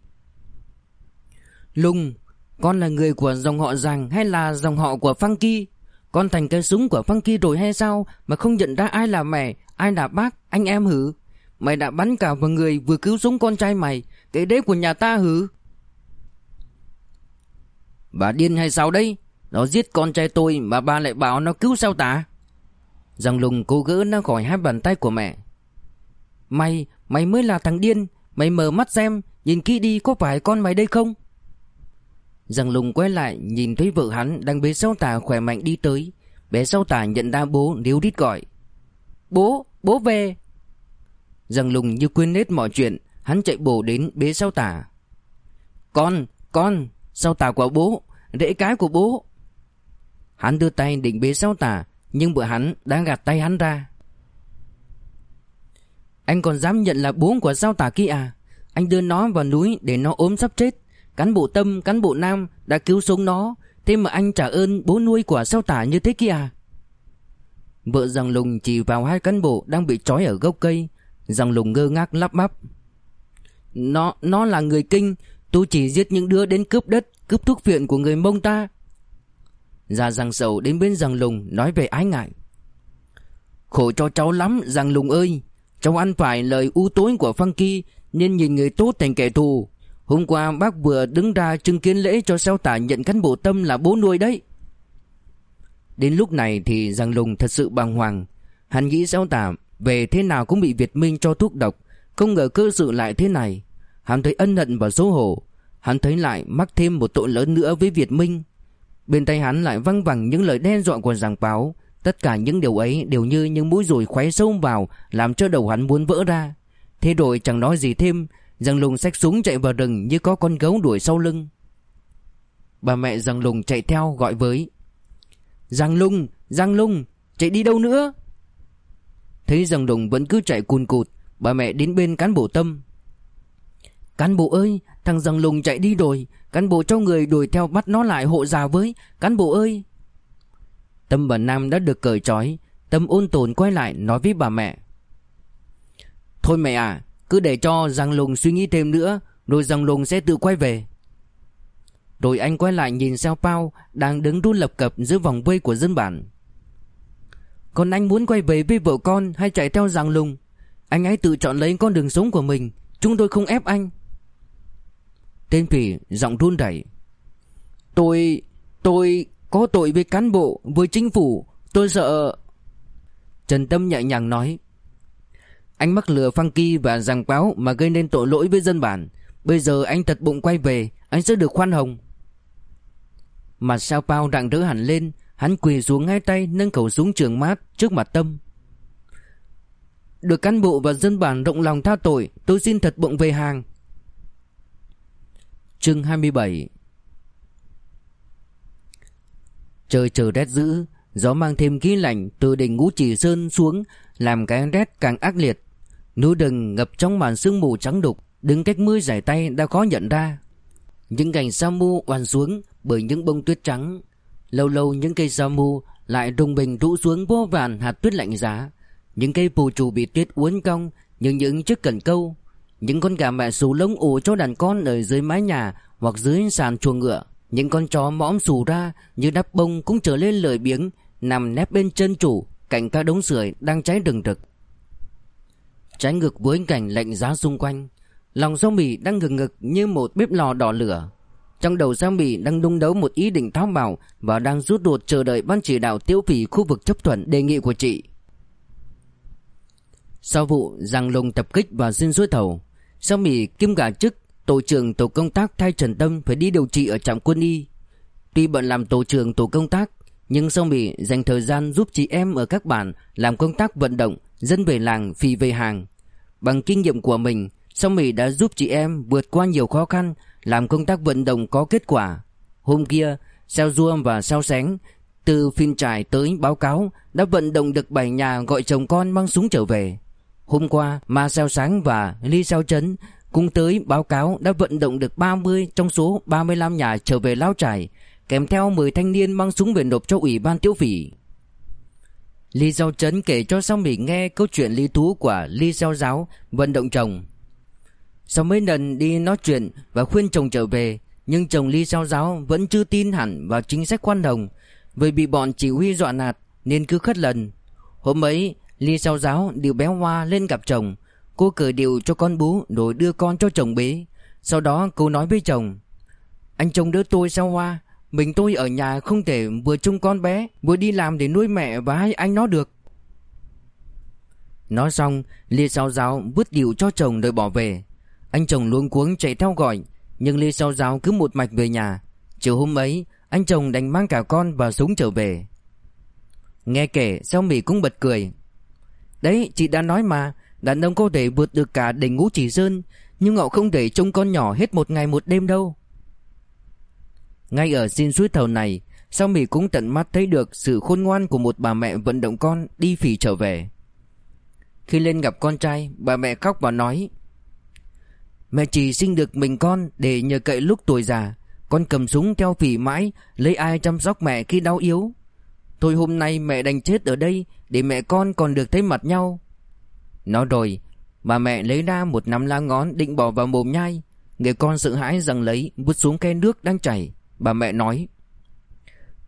Lùng con là người của dòng họ rằng hay là dòng họ của Funky Con thành cái súng của Funky rồi hay sao Mà không nhận ra ai là mẹ Ai là bác anh em hử? Mày đã bắn cả vào người vừa cứu sống con trai mày Cái đế của nhà ta hử? Bà điên hay sao đây? Nó giết con trai tôi mà bà lại bảo nó cứu sao tả? Giang lùng cố gỡ nó khỏi hai bàn tay của mẹ. Mày, mày mới là thằng điên Mày mở mắt xem Nhìn kỹ đi có phải con mày đây không? Giang lùng quay lại Nhìn thấy vợ hắn đang bế sau tà khỏe mạnh đi tới. Bé sau tà nhận ra bố níu đít gọi. Bố, bố về. Giang lùng như quên hết mọi chuyện Hắn chạy bổ đến bế sau tà. Con, con Sau tà của bố Rễ cái của bố. Hắn đưa tay định bế sau tà Nhưng vợ hắn đã gạt tay hắn ra. Anh còn dám nhận là bố của sao tà kia à? Anh đưa nó vào núi để nó ốm sắp chết. Cán bộ Tâm, cán bộ Nam đã cứu sống nó. Thế mà anh trả ơn bố nuôi của sao tả như thế kia à? Vợ rằng lùng chỉ vào hai cán bộ đang bị trói ở gốc cây. Rằng lùng ngơ ngác lắp bắp. Nó, nó là người kinh. Tôi chỉ giết những đứa đến cướp đất Cướp thuốc viện của người mông ta. Già rằng sầu đến bên rằng lùng nói về ái ngại. Khổ cho cháu lắm rằng lùng ơi. Cháu ăn phải lời u tối của Funky Nên nhìn người tốt thành kẻ thù. Hôm qua bác vừa đứng ra chứng kiến lễ cho sao tả nhận cán bộ tâm là bố nuôi đấy. Đến lúc này thì Giang Lùng thật sự bàng hoàng. Hắn nghĩ sao tả về thế nào cũng bị Việt Minh cho thuốc độc, Không ngờ cơ sự lại thế này. Hắn thấy ân hận và xấu hổ. Hắn thấy lại mắc thêm một tội lớn nữa với Việt Minh. Bên tay hắn lại văng vẳng những lời đe dọa của giảng báo. Tất cả những điều ấy đều như những mũi rùi khoáy sâu vào, Làm cho đầu hắn muốn vỡ ra. Thế rồi chẳng nói gì thêm Giang Lùng xách súng chạy vào rừng như có con gấu đuổi sau lưng Bà mẹ Giang Lùng chạy theo gọi với Giang lùng, Giang lùng, chạy đi đâu nữa? Thấy Giang lùng vẫn cứ chạy cùn cụt, bà mẹ đến bên cán bộ Tâm. Cán bộ ơi, thằng Giang lùng chạy đi rồi, cán bộ cho người đuổi theo bắt nó lại hộ già với, cán bộ ơi. Tâm và Nam đã được cởi trói, Tâm ôn tồn quay lại nói với bà mẹ. Thôi mẹ à, cứ để cho Giang Lùng suy nghĩ thêm nữa, rồi Giang Lùng sẽ tự quay về. Rồi anh quay lại nhìn Sao Pao Đang đứng run lập cập giữa vòng vây của dân bản. Còn anh muốn quay về với vợ con Hay chạy theo giang lùng Anh hãy tự chọn lấy con đường sống của mình Chúng tôi không ép anh. Tên phỉ giọng run rẩy. Tôi Tôi có tội với cán bộ Với chính phủ Tôi sợ. Trần Tâm nhẹ nhàng nói. Anh mắc lừa Funky và giằng quáo Mà gây nên tội lỗi với dân bản. Bây giờ anh thật bụng quay về, Anh sẽ được khoan hồng. Mặt sao bao rạng rỡ hẳn lên, Hắn quỳ xuống hai tay, nâng khẩu súng trường mát trước mặt Tâm. Được cán bộ và dân bản rộng lòng tha tội, Tôi xin thật bụng về hàng. Chương 27 Trời trời rét dữ, Gió mang thêm khí lạnh từ đỉnh ngũ chỉ sơn xuống, Làm cái rét càng ác liệt. Núi rừng ngập trong màn sương mù trắng đục, Đứng cách mưa giải tay đã khó nhận ra Những cành sa mu oàn xuống bởi những bông tuyết trắng. Lâu lâu những cây sa mu lại rùng bình rũ xuống vô vàn hạt tuyết lạnh giá. Những cây phù trù bị tuyết uốn cong như những chiếc cần câu. Những con gà mẹ xù lông ủ cho đàn con ở dưới mái nhà hoặc dưới sàn chuồng ngựa. Những con chó mõm xù ra như đắp bông cũng trở lên lười biếng Nằm nép bên chân chủ, Cạnh các đống sưởi đang cháy rừng rực Trái ngược với cảnh lạnh giá xung quanh. Lòng sao mì đang ngực ngực như một bếp lò đỏ lửa. Trong đầu sao mì đang đung đấu một ý định tháo bạo Và đang rút ruột chờ đợi ban chỉ đạo tiêu phỉ khu vực chấp thuận đề nghị của chị. Sau vụ giang lùng tập kích và xin suối thầu Sao mì kim gà chức Tổ trưởng tổ công tác thay Trần Tâm phải đi điều trị ở trạm quân y. Tuy bận làm tổ trưởng tổ công tác, Nhưng sao mì dành thời gian giúp chị em ở các bản làm công tác vận động Dân về làng, phi về hàng. Bằng kinh nghiệm của mình, Song Mỹ đã giúp chị em vượt qua nhiều khó khăn, Làm công tác vận động có kết quả. Hôm kia Sao Duông và Sao Sánh Từ phim trải tới báo cáo Đã vận động được 7 nhà gọi chồng con mang súng trở về. Hôm qua, Ma Sao Sáng và Ly Sao Trấn Cùng tới báo cáo đã vận động được 30 trong số 35 nhà trở về lao trải, Kèm theo 10 thanh niên mang súng về nộp cho Ủy ban Tiêu Phỉ. Lý Giao Trấn kể cho Sao Mỹ nghe câu chuyện lý thú của Lý Giao Giáo vận động chồng. Sau mấy lần đi nói chuyện và khuyên chồng trở về, nhưng chồng Lý Giao Giáo vẫn chưa tin hẳn vào chính sách khoan đồng, vì bị bọn chỉ huy dọa nạt nên cứ khất lần. Hôm ấy, Lý Giao Giáo điều bé Hoa lên gặp chồng, cô cởi điều cho con bú rồi đưa con cho chồng bế. Sau đó cô nói với chồng, anh chồng đỡ tôi sao Hoa, mình tôi ở nhà không thể vừa trông con bé, Vừa đi làm để nuôi mẹ và hai anh nó được. Nói xong, Lê Sao Giáo vứt điệu cho chồng rồi bỏ về. Anh chồng luống cuống chạy theo gọi, Nhưng Lê Sao Giáo cứ một mạch về nhà. Chiều hôm ấy, Anh chồng đành mang cả con và súng trở về. Nghe kể Sao Mỹ cũng bật cười. Đấy, chị đã nói mà, Đàn ông có thể vượt được cả đỉnh ngũ chỉ sơn, Nhưng họ không thể trông con nhỏ hết một ngày một đêm đâu ngay ở xin suối thầu này Sao Mỹ cũng tận mắt thấy được sự khôn ngoan của một bà mẹ vận động con đi phỉ trở về. Khi lên gặp con trai, Bà mẹ khóc và nói, Mẹ chỉ sinh được mình con để nhờ cậy lúc tuổi già. Con cầm súng theo phỉ mãi, Lấy ai chăm sóc mẹ khi đau yếu. Thôi hôm nay mẹ đành chết ở đây Để mẹ con còn được thấy mặt nhau. Nói rồi, Bà mẹ lấy ra một nắm lá ngón định bỏ vào mồm nhai. Người con sợ hãi rằng lấy, Vứt xuống cái nước đang chảy. Bà mẹ nói,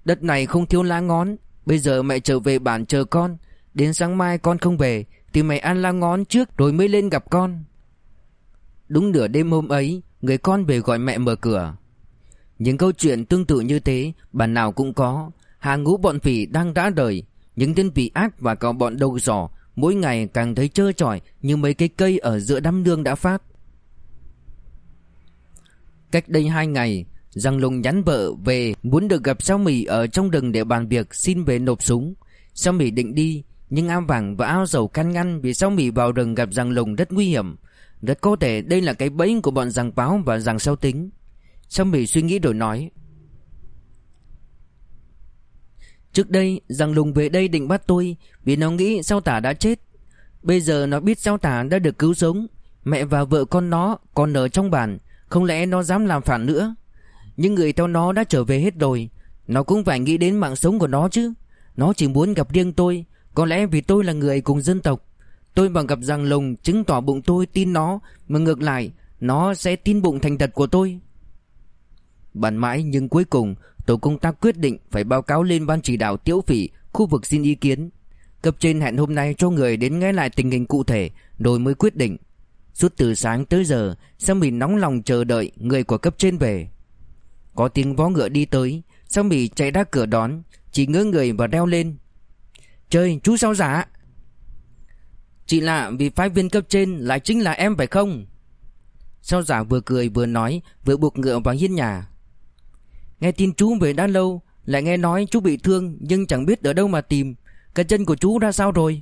Đất này không thiếu lá ngón, Bây giờ mẹ trở về bản chờ con, Đến sáng mai con không về Thì mẹ ăn lá ngón trước rồi mới lên gặp con. Đúng nửa đêm hôm ấy, Người con về gọi mẹ mở cửa. Những câu chuyện tương tự như thế Bản nào cũng có. Hàng ngũ bọn phỉ đang đã đời Những tên phỉ ác và cả bọn đầu giỏ Mỗi ngày càng thấy trơ trọi Như mấy cái cây ở giữa đám nương đã phát. Cách đây hai ngày Giang Lùng nhắn vợ về muốn được gặp Sao Mỹ ở trong rừng để bàn việc xin về nộp súng. Sao Mỹ định đi, nhưng áo vàng và áo dầu can ngăn vì Sao Mỹ vào rừng gặp Giang Lùng rất nguy hiểm. Rất có thể đây là cái bẫy của bọn giang báo và giang sao tính. Sao Mỹ suy nghĩ rồi nói. Trước đây Giang Lùng về đây định bắt tôi vì nó nghĩ Sao Tả đã chết. Bây giờ nó biết Sao Tả đã được cứu sống. Mẹ và vợ con nó còn ở trong bản, không lẽ nó dám làm phản nữa? Những người theo nó đã trở về hết rồi. Nó cũng phải nghĩ đến mạng sống của nó chứ. Nó chỉ muốn gặp riêng tôi. Có lẽ vì tôi là người cùng dân tộc. Tôi bằng gặp rằng lồng chứng tỏ bụng tôi tin nó. Mà ngược lại, Nó sẽ tin bụng thành thật của tôi. Bàn mãi nhưng cuối cùng, Tổ công tác quyết định phải báo cáo lên ban chỉ đạo tiễu phỉ, Khu vực xin ý kiến. Cấp trên hẹn hôm nay cho người đến nghe lại tình hình cụ thể, Rồi mới quyết định. Suốt từ sáng tới giờ Sao mình nóng lòng chờ đợi người của cấp trên về có tiếng vó ngựa đi tới Sao Mỹ chạy ra cửa đón, Chỉ ngỡ người và đeo lên. Trời, chú sao giả? Chị lạ, vì phái viên cấp trên Lại chính là em, phải không? Sao giả vừa cười vừa nói, Vừa buộc ngựa vào hiên nhà. Nghe tin chú về đã lâu, Lại nghe nói chú bị thương, Nhưng chẳng biết ở đâu mà tìm. Cái chân của chú ra sao rồi?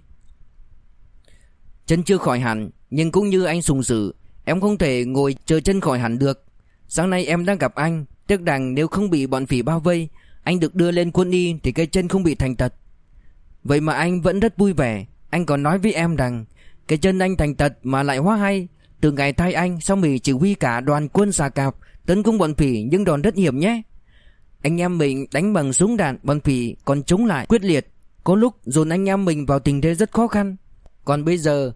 Chân chưa khỏi hẳn, Nhưng cũng như anh sùng sử Em không thể ngồi chờ chân khỏi hẳn được. Sáng nay em đang gặp anh Tiếc rằng nếu không bị bọn phỉ bao vây, Anh được đưa lên quân y Thì cái chân không bị thành tật. Vậy mà anh vẫn rất vui vẻ. Anh còn nói với em rằng, Cái chân anh thành tật mà lại hóa hay. Từ ngày thay anh sau mì chỉ huy cả đoàn quân xà cạp, Tấn công bọn phỉ nhưng đòn rất hiểm nhé? Anh em mình đánh bằng súng đạn, Bọn phỉ còn chống lại quyết liệt. Có lúc dồn anh em mình vào tình thế rất khó khăn. Còn bây giờ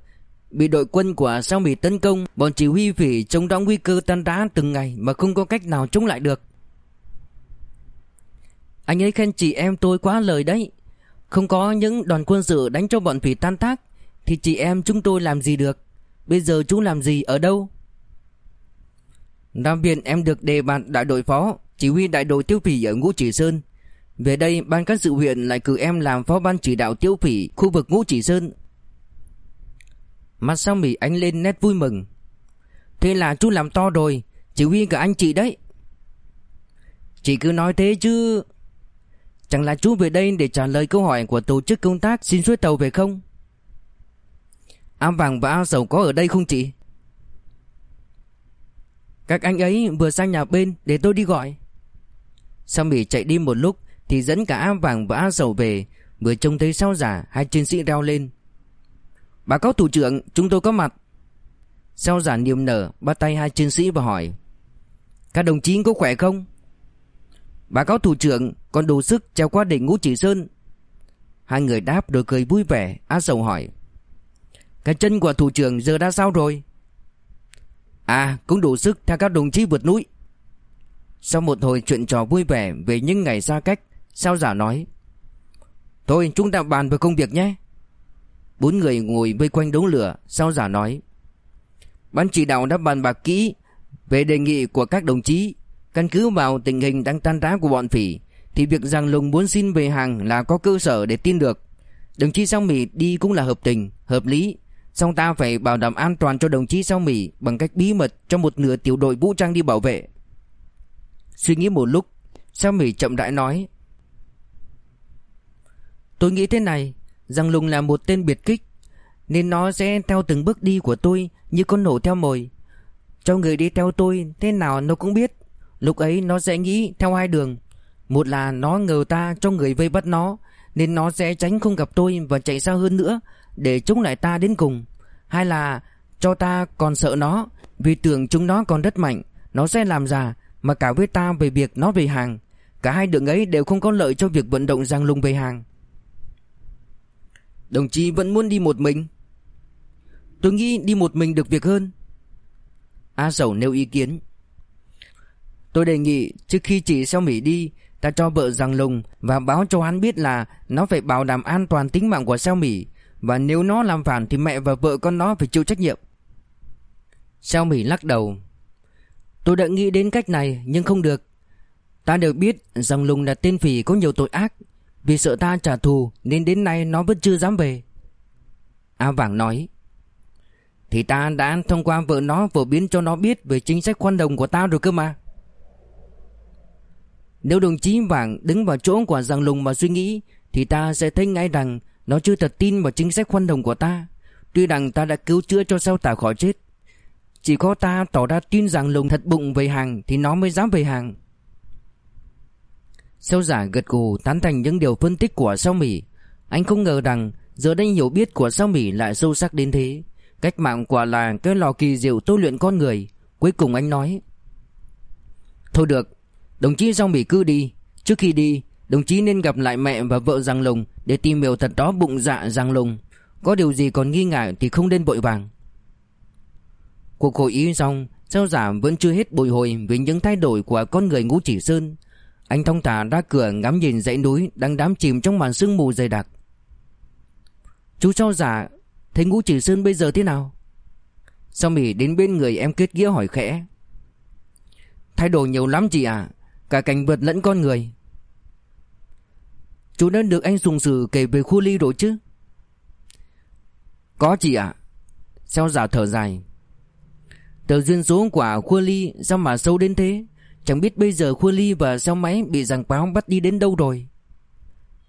Bị đội quân của sao Mỹ tấn công, Bọn chỉ huy phỉ chống đỡ nguy cơ tan rã từng ngày Mà không có cách nào chống lại được. Anh ấy khen chị em tôi quá lời đấy. Không có những đoàn quân sự đánh cho bọn phỉ tan tác, Thì chị em chúng tôi làm gì được? Bây giờ chúng làm gì ở đâu? Nam viện em được đề bạt đại đội phó, Chỉ huy đại đội tiêu phỉ ở Ngũ Chỉ Sơn. Về đây, ban các sự huyện lại cử em làm phó ban chỉ đạo tiêu phỉ Khu vực Ngũ Chỉ Sơn. Mặt sau mỉ ánh lên nét vui mừng? Thế là chú làm to rồi, Chỉ huy cả anh chị đấy. Chị cứ nói thế chứ. Chẳng là chú về đây để trả lời câu hỏi của tổ chức công tác xin suối tàu về không? Áo vàng và áo dầu có ở đây không chị? Các anh ấy vừa sang nhà bên để tôi đi gọi. Sao Mỹ chạy đi một lúc Thì dẫn cả áo vàng và áo dầu về, Vừa trông thấy sao giả Hai chiến sĩ reo lên. Bà cáo thủ trưởng, chúng tôi có mặt. Sao giả niềm nở, Bắt tay hai chiến sĩ và hỏi, Các đồng chí có khỏe không? Bà cáo thủ trưởng còn đủ sức treo qua đỉnh ngũ chỉ sơn. Hai người đáp rồi cười vui vẻ, Á sầu hỏi, Cái chân của thủ trưởng giờ đã sao rồi? À cũng đủ sức, theo các đồng chí vượt núi. Sau một hồi chuyện trò vui vẻ Về những ngày xa cách, Sao giả nói, Thôi, chúng ta bàn về công việc nhé. Bốn người ngồi vây quanh đống lửa Sao giả nói. Ban chỉ đạo đã bàn bạc kỹ Về đề nghị của các đồng chí. Căn cứ vào tình hình đang tan rã của bọn phỉ Thì việc rằng lùng muốn xin về hàng là có cơ sở để tin được. Đồng chí Sao Mỹ đi cũng là hợp tình, hợp lý. Song ta phải bảo đảm an toàn cho đồng chí Sao Mỹ Bằng cách bí mật cho một nửa tiểu đội vũ trang đi bảo vệ. Suy nghĩ một lúc Sao Mỹ chậm rãi nói. Tôi nghĩ thế này Rằng Lùng là một tên biệt kích, Nên nó sẽ theo từng bước đi của tôi Như con nổ theo mồi. Cho người đi theo tôi, Thế nào nó cũng biết. Lúc ấy nó sẽ nghĩ theo hai đường. Một là nó ngờ ta cho người vây bắt nó, Nên nó sẽ tránh không gặp tôi Và chạy xa hơn nữa Để chống lại ta đến cùng. Hai là cho ta còn sợ nó, Vì tưởng chúng nó còn rất mạnh. Nó sẽ làm giả Mà cả với ta về việc nó về hàng. Cả hai đường ấy đều không có lợi cho việc vận động Giang Lung về hàng. Đồng chí vẫn muốn đi một mình. Tôi nghĩ đi một mình được việc hơn. A Sầu nêu ý kiến. Tôi đề nghị trước khi chị Xeo Mỹ đi, Ta cho vợ rằng lùng Và báo cho hắn biết là Nó phải bảo đảm an toàn tính mạng của Xeo Mỹ Và nếu nó làm phản Thì mẹ và vợ con nó phải chịu trách nhiệm. Xeo Mỹ lắc đầu. Tôi đã nghĩ đến cách này Nhưng không được. Ta đều biết rằng lùng là tên phỉ có nhiều tội ác. Vì sợ ta trả thù, Nên đến nay nó vẫn chưa dám về. A Vàng nói, Thì ta đã thông qua vợ nó phổ biến cho nó biết Về chính sách khoan đồng của ta rồi cơ mà. Nếu đồng chí Vàng đứng vào chỗ của Giang Lùng mà suy nghĩ, Thì ta sẽ thấy ngay rằng Nó chưa thật tin vào chính sách khoan đồng của ta. Tuy rằng ta đã cứu chữa cho sao tả khỏi chết, Chỉ có ta tỏ ra tin rằng Lùng thật bụng về hàng Thì nó mới dám về hàng. Sao giả gật gù tán thành những điều phân tích của sao Mỹ Anh không ngờ rằng, Giờ đây hiểu biết của sao Mỹ lại sâu sắc đến thế. Cách mạng quả là cái lò kỳ diệu tu luyện con người. Cuối cùng anh nói, Thôi được, Đồng chí Sao Mỹ cứ đi. Trước khi đi, Đồng chí nên gặp lại mẹ và vợ Giang Lùng Để tìm hiểu thật đó bụng dạ Giang Lùng. Có điều gì còn nghi ngại thì không nên vội vàng. Cuộc hội ý xong Sao giả vẫn chưa hết bồi hồi Vì những thay đổi của con người ngũ chỉ sơn. Anh thông thả ra cửa ngắm nhìn dãy núi Đang đám chìm trong màn sương mù dày đặc. Chú cho giả Thấy ngũ chỉ sơn bây giờ thế nào? Sao Mỹ đến bên người em kết nghĩa hỏi khẽ. Thay đổi nhiều lắm chị ạ, Cả cảnh vật lẫn con người. Chú đã được anh sùng sử kể về khu ly rồi chứ? Có chị ạ. À? Sao giả thở dài? Tờ duyên số của khu ly Sao mà sâu đến thế? Chẳng biết bây giờ Khua ly và sao máy Bị giằng báo bắt đi đến đâu rồi?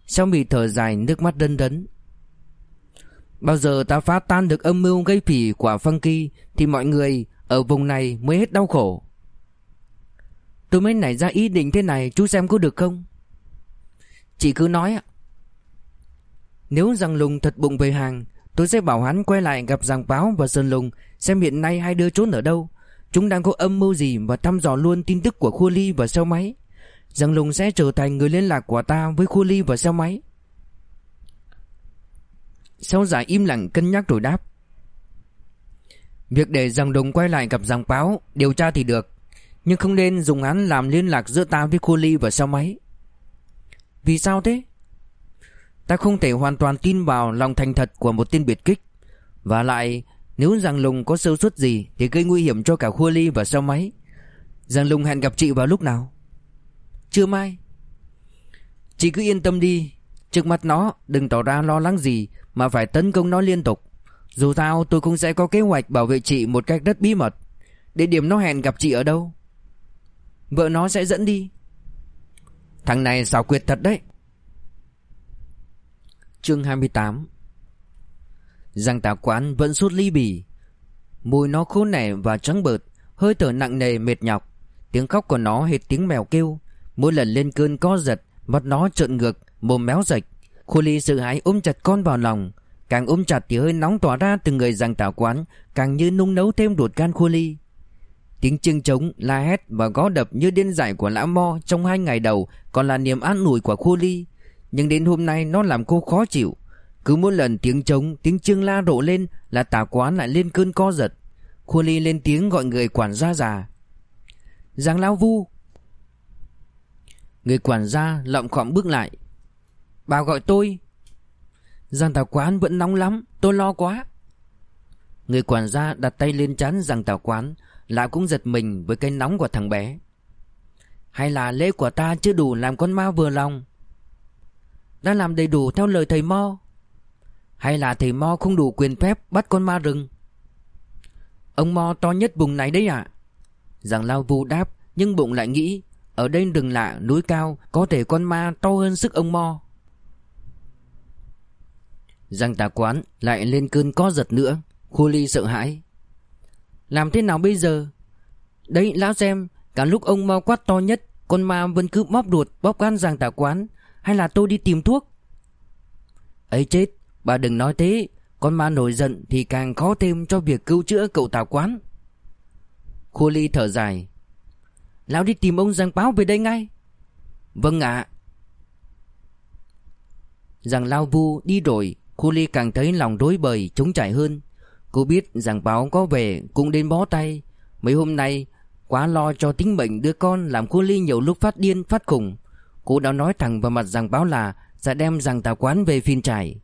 Sao mì thở dài, nước mắt đân đấn. Bao giờ ta phá tan được âm mưu gây phỉ của Funky, Thì mọi người ở vùng này mới hết đau khổ. Tôi mới nảy ra ý định thế này, Chú xem có được không? Chị cứ nói ạ. Nếu rằng lùng thật bụng về hàng, Tôi sẽ bảo hắn quay lại gặp giàng báo và Sơn Lùng, Xem hiện nay hai đứa trốn ở đâu Chúng đang có âm mưu gì Và thăm dò luôn tin tức của Khua Ly và xe máy? Rằng Lùng sẽ trở thành người liên lạc của ta Với Khua Ly và xe máy. Sau giải im lặng cân nhắc rồi đáp. Việc để rằng Lùng quay lại gặp rằng báo Điều tra thì được, nhưng không nên dùng hắn làm liên lạc giữa ta với cô Ly và sao máy. Vì sao thế? Ta không thể hoàn toàn tin vào lòng thành thật của một tên biệt kích, Và lại nếu Giang Lùng có sơ suất gì Thì gây nguy hiểm cho cả khu Ly và sao máy. Giang Lùng hẹn gặp chị vào lúc nào? Chưa mai. Chị cứ yên tâm đi. Trước mặt nó, đừng tỏ ra lo lắng gì Mà phải tấn công nó liên tục. Dù sao, tôi cũng sẽ có kế hoạch bảo vệ chị một cách rất bí mật. Địa điểm nó hẹn gặp chị ở đâu? Vợ nó sẽ dẫn đi. Thằng này xảo quyệt thật đấy. Chương 28 Giang tà quán vẫn suốt ly bì. Mùi nó khô nẻ và trắng bợt Hơi thở nặng nề mệt nhọc. Tiếng khóc của nó hệt tiếng mèo kêu. Mỗi lần lên cơn co giật Mắt nó trợn ngược Mồm méo rạch. Khu ly sợ hãi ôm chặt con vào lòng. Càng ôm chặt thì hơi nóng tỏa ra từ người giang tà quán Càng như nung nấu thêm ruột gan khu ly. Tiếng chưng trống, la hét và gõ đập như điên dại của lão mo trong hai ngày đầu còn là niềm an ủi của khu ly. Nhưng đến hôm nay nó làm cô khó chịu. Cứ mỗi lần tiếng trống, tiếng chưng la rộ lên là tà quán lại lên cơn co giật. Khua ly lên tiếng gọi người quản gia già. Giang lão vu. Người quản gia lọng khọm bước lại. Bà gọi tôi. Giang tà quán vẫn nóng lắm, tôi lo quá. Người quản gia đặt tay lên chán Giang tà quán Lão cũng giật mình với cái nóng của thằng bé Hay là lễ của ta chưa đủ làm con ma vừa lòng Đã làm đầy đủ theo lời thầy Mo hay là thầy Mo không đủ quyền phép bắt con ma rừng? Ông Mo to nhất vùng này đấy ạ. À? Giàng Lao Vu đáp, Nhưng bụng lại nghĩ, Ở đây rừng lạ, núi cao, Có thể con ma to hơn sức ông Mo. Giang tà quán lại lên cơn có giật nữa Khu ly sợ hãi. Làm thế nào bây giờ? Đấy, lão xem, Cả lúc ông Mo quát to nhất, Con ma vẫn cứ bóp ruột, bóp gan giang tả quán, Hay là tôi đi tìm thuốc? Ấy chết Bà đừng nói thế, Con ma nổi giận thì càng khó thêm cho việc cứu chữa cậu tào quán. Khô ly thở dài. Lão đi tìm ông Giang Báo về đây ngay. Vâng ạ. Giang Lao Vu đi rồi Khô ly càng thấy lòng rối bời, trống trải hơn. Cô biết rằng báo có về cũng đến bó tay. Mấy hôm nay, Quá lo cho tính mệnh đứa con Làm cô Ly nhiều lúc phát điên, phát khủng Cô đã nói thẳng vào mặt rằng báo là Sẽ đem rằng tà quán về phiên trải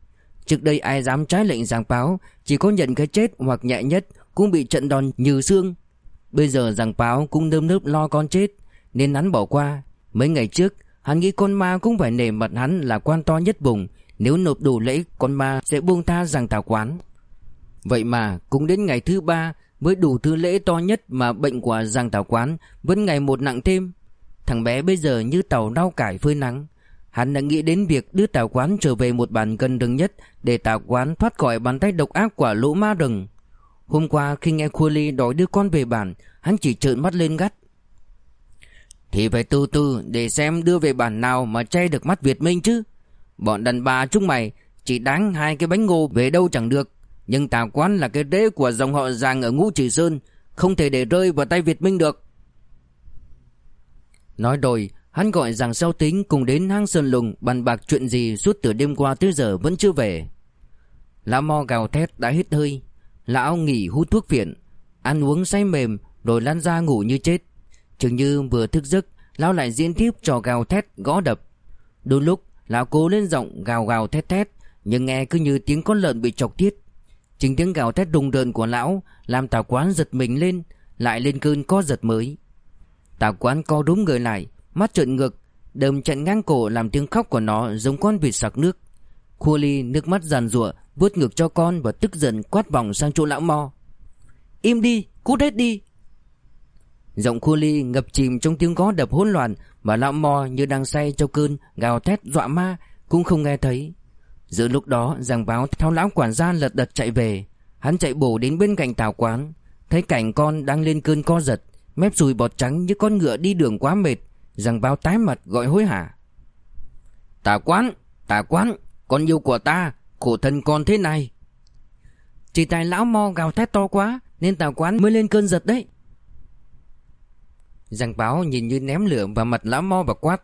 Trước đây ai dám trái lệnh giảng báo, Chỉ có nhận cái chết hoặc nhẹ nhất Cũng bị trận đòn như xương. Bây giờ giảng báo cũng nơm nớp lo con chết, Nên hắn bỏ qua. Mấy ngày trước, Hắn nghĩ con ma cũng phải nể mặt hắn là quan to nhất vùng, Nếu nộp đủ lễ, con ma sẽ buông tha rằng tào quán. Vậy mà cũng đến ngày thứ ba mới đủ thứ lễ to nhất mà bệnh của Giang tào Quán Vẫn ngày một nặng thêm. Thằng bé bây giờ như tàu đau cải phơi nắng Hắn đã nghĩ đến việc đưa Tảo Quán trở về một bản gần rừng nhất Để Tảo Quán thoát khỏi bàn tay độc ác của lũ ma rừng. Hôm qua khi nghe Khua Ly đòi đưa con về bản Hắn chỉ trợn mắt lên gắt. Thì phải từ từ để xem đưa về bản nào mà che được mắt Việt Minh chứ. Bọn đàn bà chúng mày chỉ đáng hai cái bánh ngô về đâu chẳng được. Nhưng Tà Quán là cái đế của dòng họ Giang ở Ngũ Chỉ Sơn, Không thể để rơi vào tay Việt Minh được. Nói rồi Hắn gọi rằng sau Tính cùng đến hang Sơn Lùng Bàn bạc chuyện gì suốt từ đêm qua tới giờ vẫn chưa về. Lão Mo gào thét đã hết hơi. Lão nghỉ hút thuốc phiện, Ăn uống say mềm Rồi lăn ra ngủ như chết. Chừng như vừa thức giấc, Lão lại diễn tiếp trò gào thét gõ đập. Đôi lúc, Lão cố lên giọng gào gào thét thét, Nhưng nghe cứ như tiếng con lợn bị chọc tiết. Chính tiếng gào thét đùng đợn của lão Làm tào quán giật mình lên, Lại lên cơn co giật mới. Tào quán co đúng người lại Mắt trợn ngược Đầm chặn ngang cổ làm tiếng khóc của nó giống con vịt sặc nước. Khua ly nước mắt giàn rụa vuốt ngược cho con và tức giận quát vòng sang chỗ lão mo. Im đi, cút hết đi. Giọng khua ly ngập chìm trong tiếng gó đập hỗn loạn Và lão mo như đang say cho cơn Gào thét dọa ma Cũng không nghe thấy. Giữa lúc đó giang báo theo lão quản gia lật đật chạy về. Hắn chạy bổ đến bên cạnh tàu quán Thấy cảnh con đang lên cơn co giật Mép sùi bọt trắng như con ngựa đi đường quá mệt. Giang báo tái mặt gọi hối hả? Tà quán, tà quán Con yêu của ta Khổ thân con thế này. Chỉ tại lão mo gào thét to quá Nên tà quán mới lên cơn giật đấy. Giang báo nhìn như ném lửa vào mặt lão mo và quát.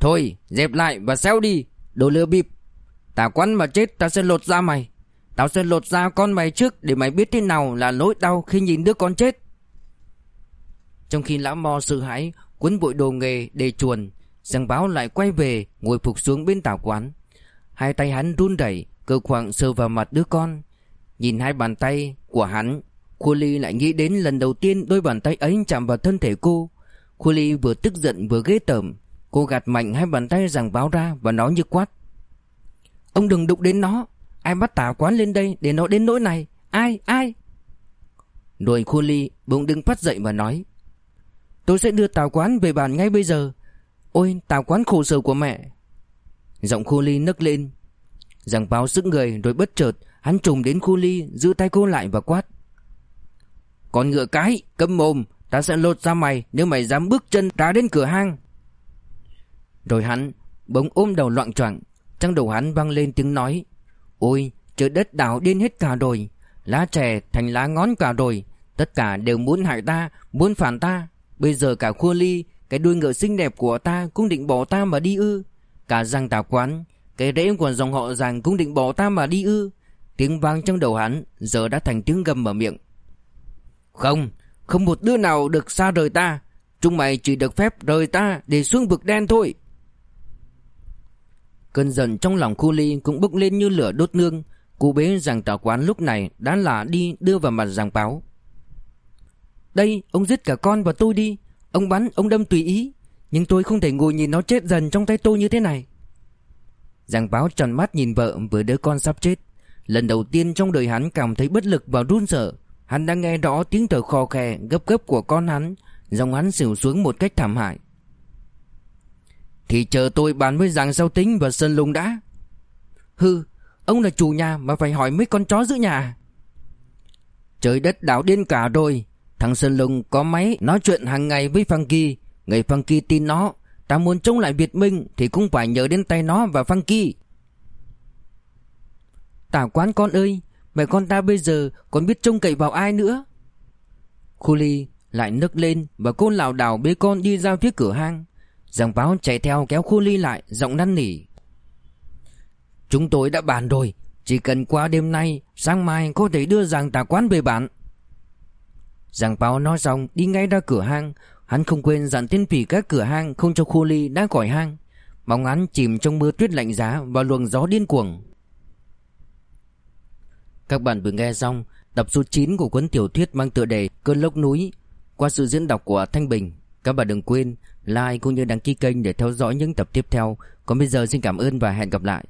Thôi dẹp lại và xéo đi Đồ lừa bịp. Tà quán mà chết ta sẽ lột da mày. Tao sẽ lột da con mày trước Để mày biết thế nào là nỗi đau khi nhìn đứa con chết. Trong khi lão mò sợ hãi Quấn bội đồ nghề để chuồn Giang báo lại quay về, Ngồi phục xuống bên tảo quán. Hai tay hắn run rẩy, Cơ khoảng sờ vào mặt đứa con. Nhìn hai bàn tay của hắn, Khu Ly lại nghĩ đến lần đầu tiên Đôi bàn tay ấy chạm vào thân thể cô. Khu Ly vừa tức giận vừa ghê tởm, Cô gạt mạnh hai bàn tay giằng báo ra Và nói như quát. Ông đừng đụng đến nó, Ai bắt tả quán lên đây để nó đến nỗi này? Ai ai? Rồi khu ly bỗng đứng phát dậy và nói Tôi sẽ đưa tào quán về bàn ngay bây giờ. Ôi, tào quán khổ sở của mẹ. Giọng khu ly nấc lên. Giảng báo sức người rồi bất chợt, Hắn trùng đến khu ly, giữ tay cô lại và quát. Con ngựa cái, Cấm mồm, Ta sẽ lột ra mày Nếu mày dám bước chân ra đến cửa hang. Rồi hắn bỗng ôm đầu loạn choạng, Trong đầu hắn vang lên tiếng nói. Ôi, trời đất đảo điên hết cả rồi, Lá trẻ thành lá ngón cả rồi, Tất cả đều muốn hại ta, Muốn phản ta. Bây giờ cả khua ly, Cái đuôi ngựa xinh đẹp của ta cũng định bỏ ta mà đi ư. Cả giang tà quán, Cái rễ của dòng họ rằng cũng định bỏ ta mà đi ư. Tiếng vang trong đầu hắn Giờ đã thành tiếng gầm mở miệng. Không Không một đứa nào được xa rời ta. Chúng mày chỉ được phép rời ta Để xuống vực đen thôi. Cơn giận trong lòng khu ly cũng bốc lên như lửa đốt nương. Cụ bế rằng tà quán lúc này đã là đi đưa vào mặt giảng báo. Đây, ông giết cả con và tôi đi. Ông bắn, ông đâm tùy ý. Nhưng tôi không thể ngồi nhìn nó chết dần trong tay tôi như thế này. Giang báo tròn mắt nhìn vợ với đứa con sắp chết. Lần đầu tiên trong đời hắn cảm thấy bất lực và run sợ. Hắn đang nghe rõ tiếng thở khò khè, gấp gấp của con hắn. Dòng hắn xỉu xuống một cách thảm hại. Thì chờ tôi bàn với giang sao tính và sơn lùng đã. Hư Ông là chủ nhà mà phải hỏi mấy con chó giữ nhà. Trời đất đảo điên cả rồi. Thằng Sơn Lùng có máy nói chuyện hàng ngày với Funky Người Funky tin nó. Ta muốn chống lại Việt Minh Thì cũng phải nhờ đến tay nó và Funky Tả quán con ơi, Mẹ con ta bây giờ còn biết trông cậy vào ai nữa? Khu ly lại nức lên Và cô lảo đảo bế con đi ra phía cửa hang. Giàng báo chạy theo kéo khu ly lại, Giọng năn nỉ. Chúng tôi đã bàn rồi, Chỉ cần qua đêm nay, Sáng mai có thể đưa giàng tà quán về bản. Giang báo nói xong, đi ngay ra cửa hang. Hắn không quên dặn tiên phỉ các cửa hang Không cho khu ly đã khỏi hang. Bóng hắn chìm trong mưa tuyết lạnh giá Và luồng gió điên cuồng. Các bạn vừa nghe xong Tập số 9 của cuốn tiểu thuyết mang tựa đề Cơn lốc núi. Qua sự diễn đọc của Thanh Bình, Các bạn đừng quên like cũng như đăng ký kênh để theo dõi những tập tiếp theo. Còn bây giờ xin cảm ơn và hẹn gặp lại.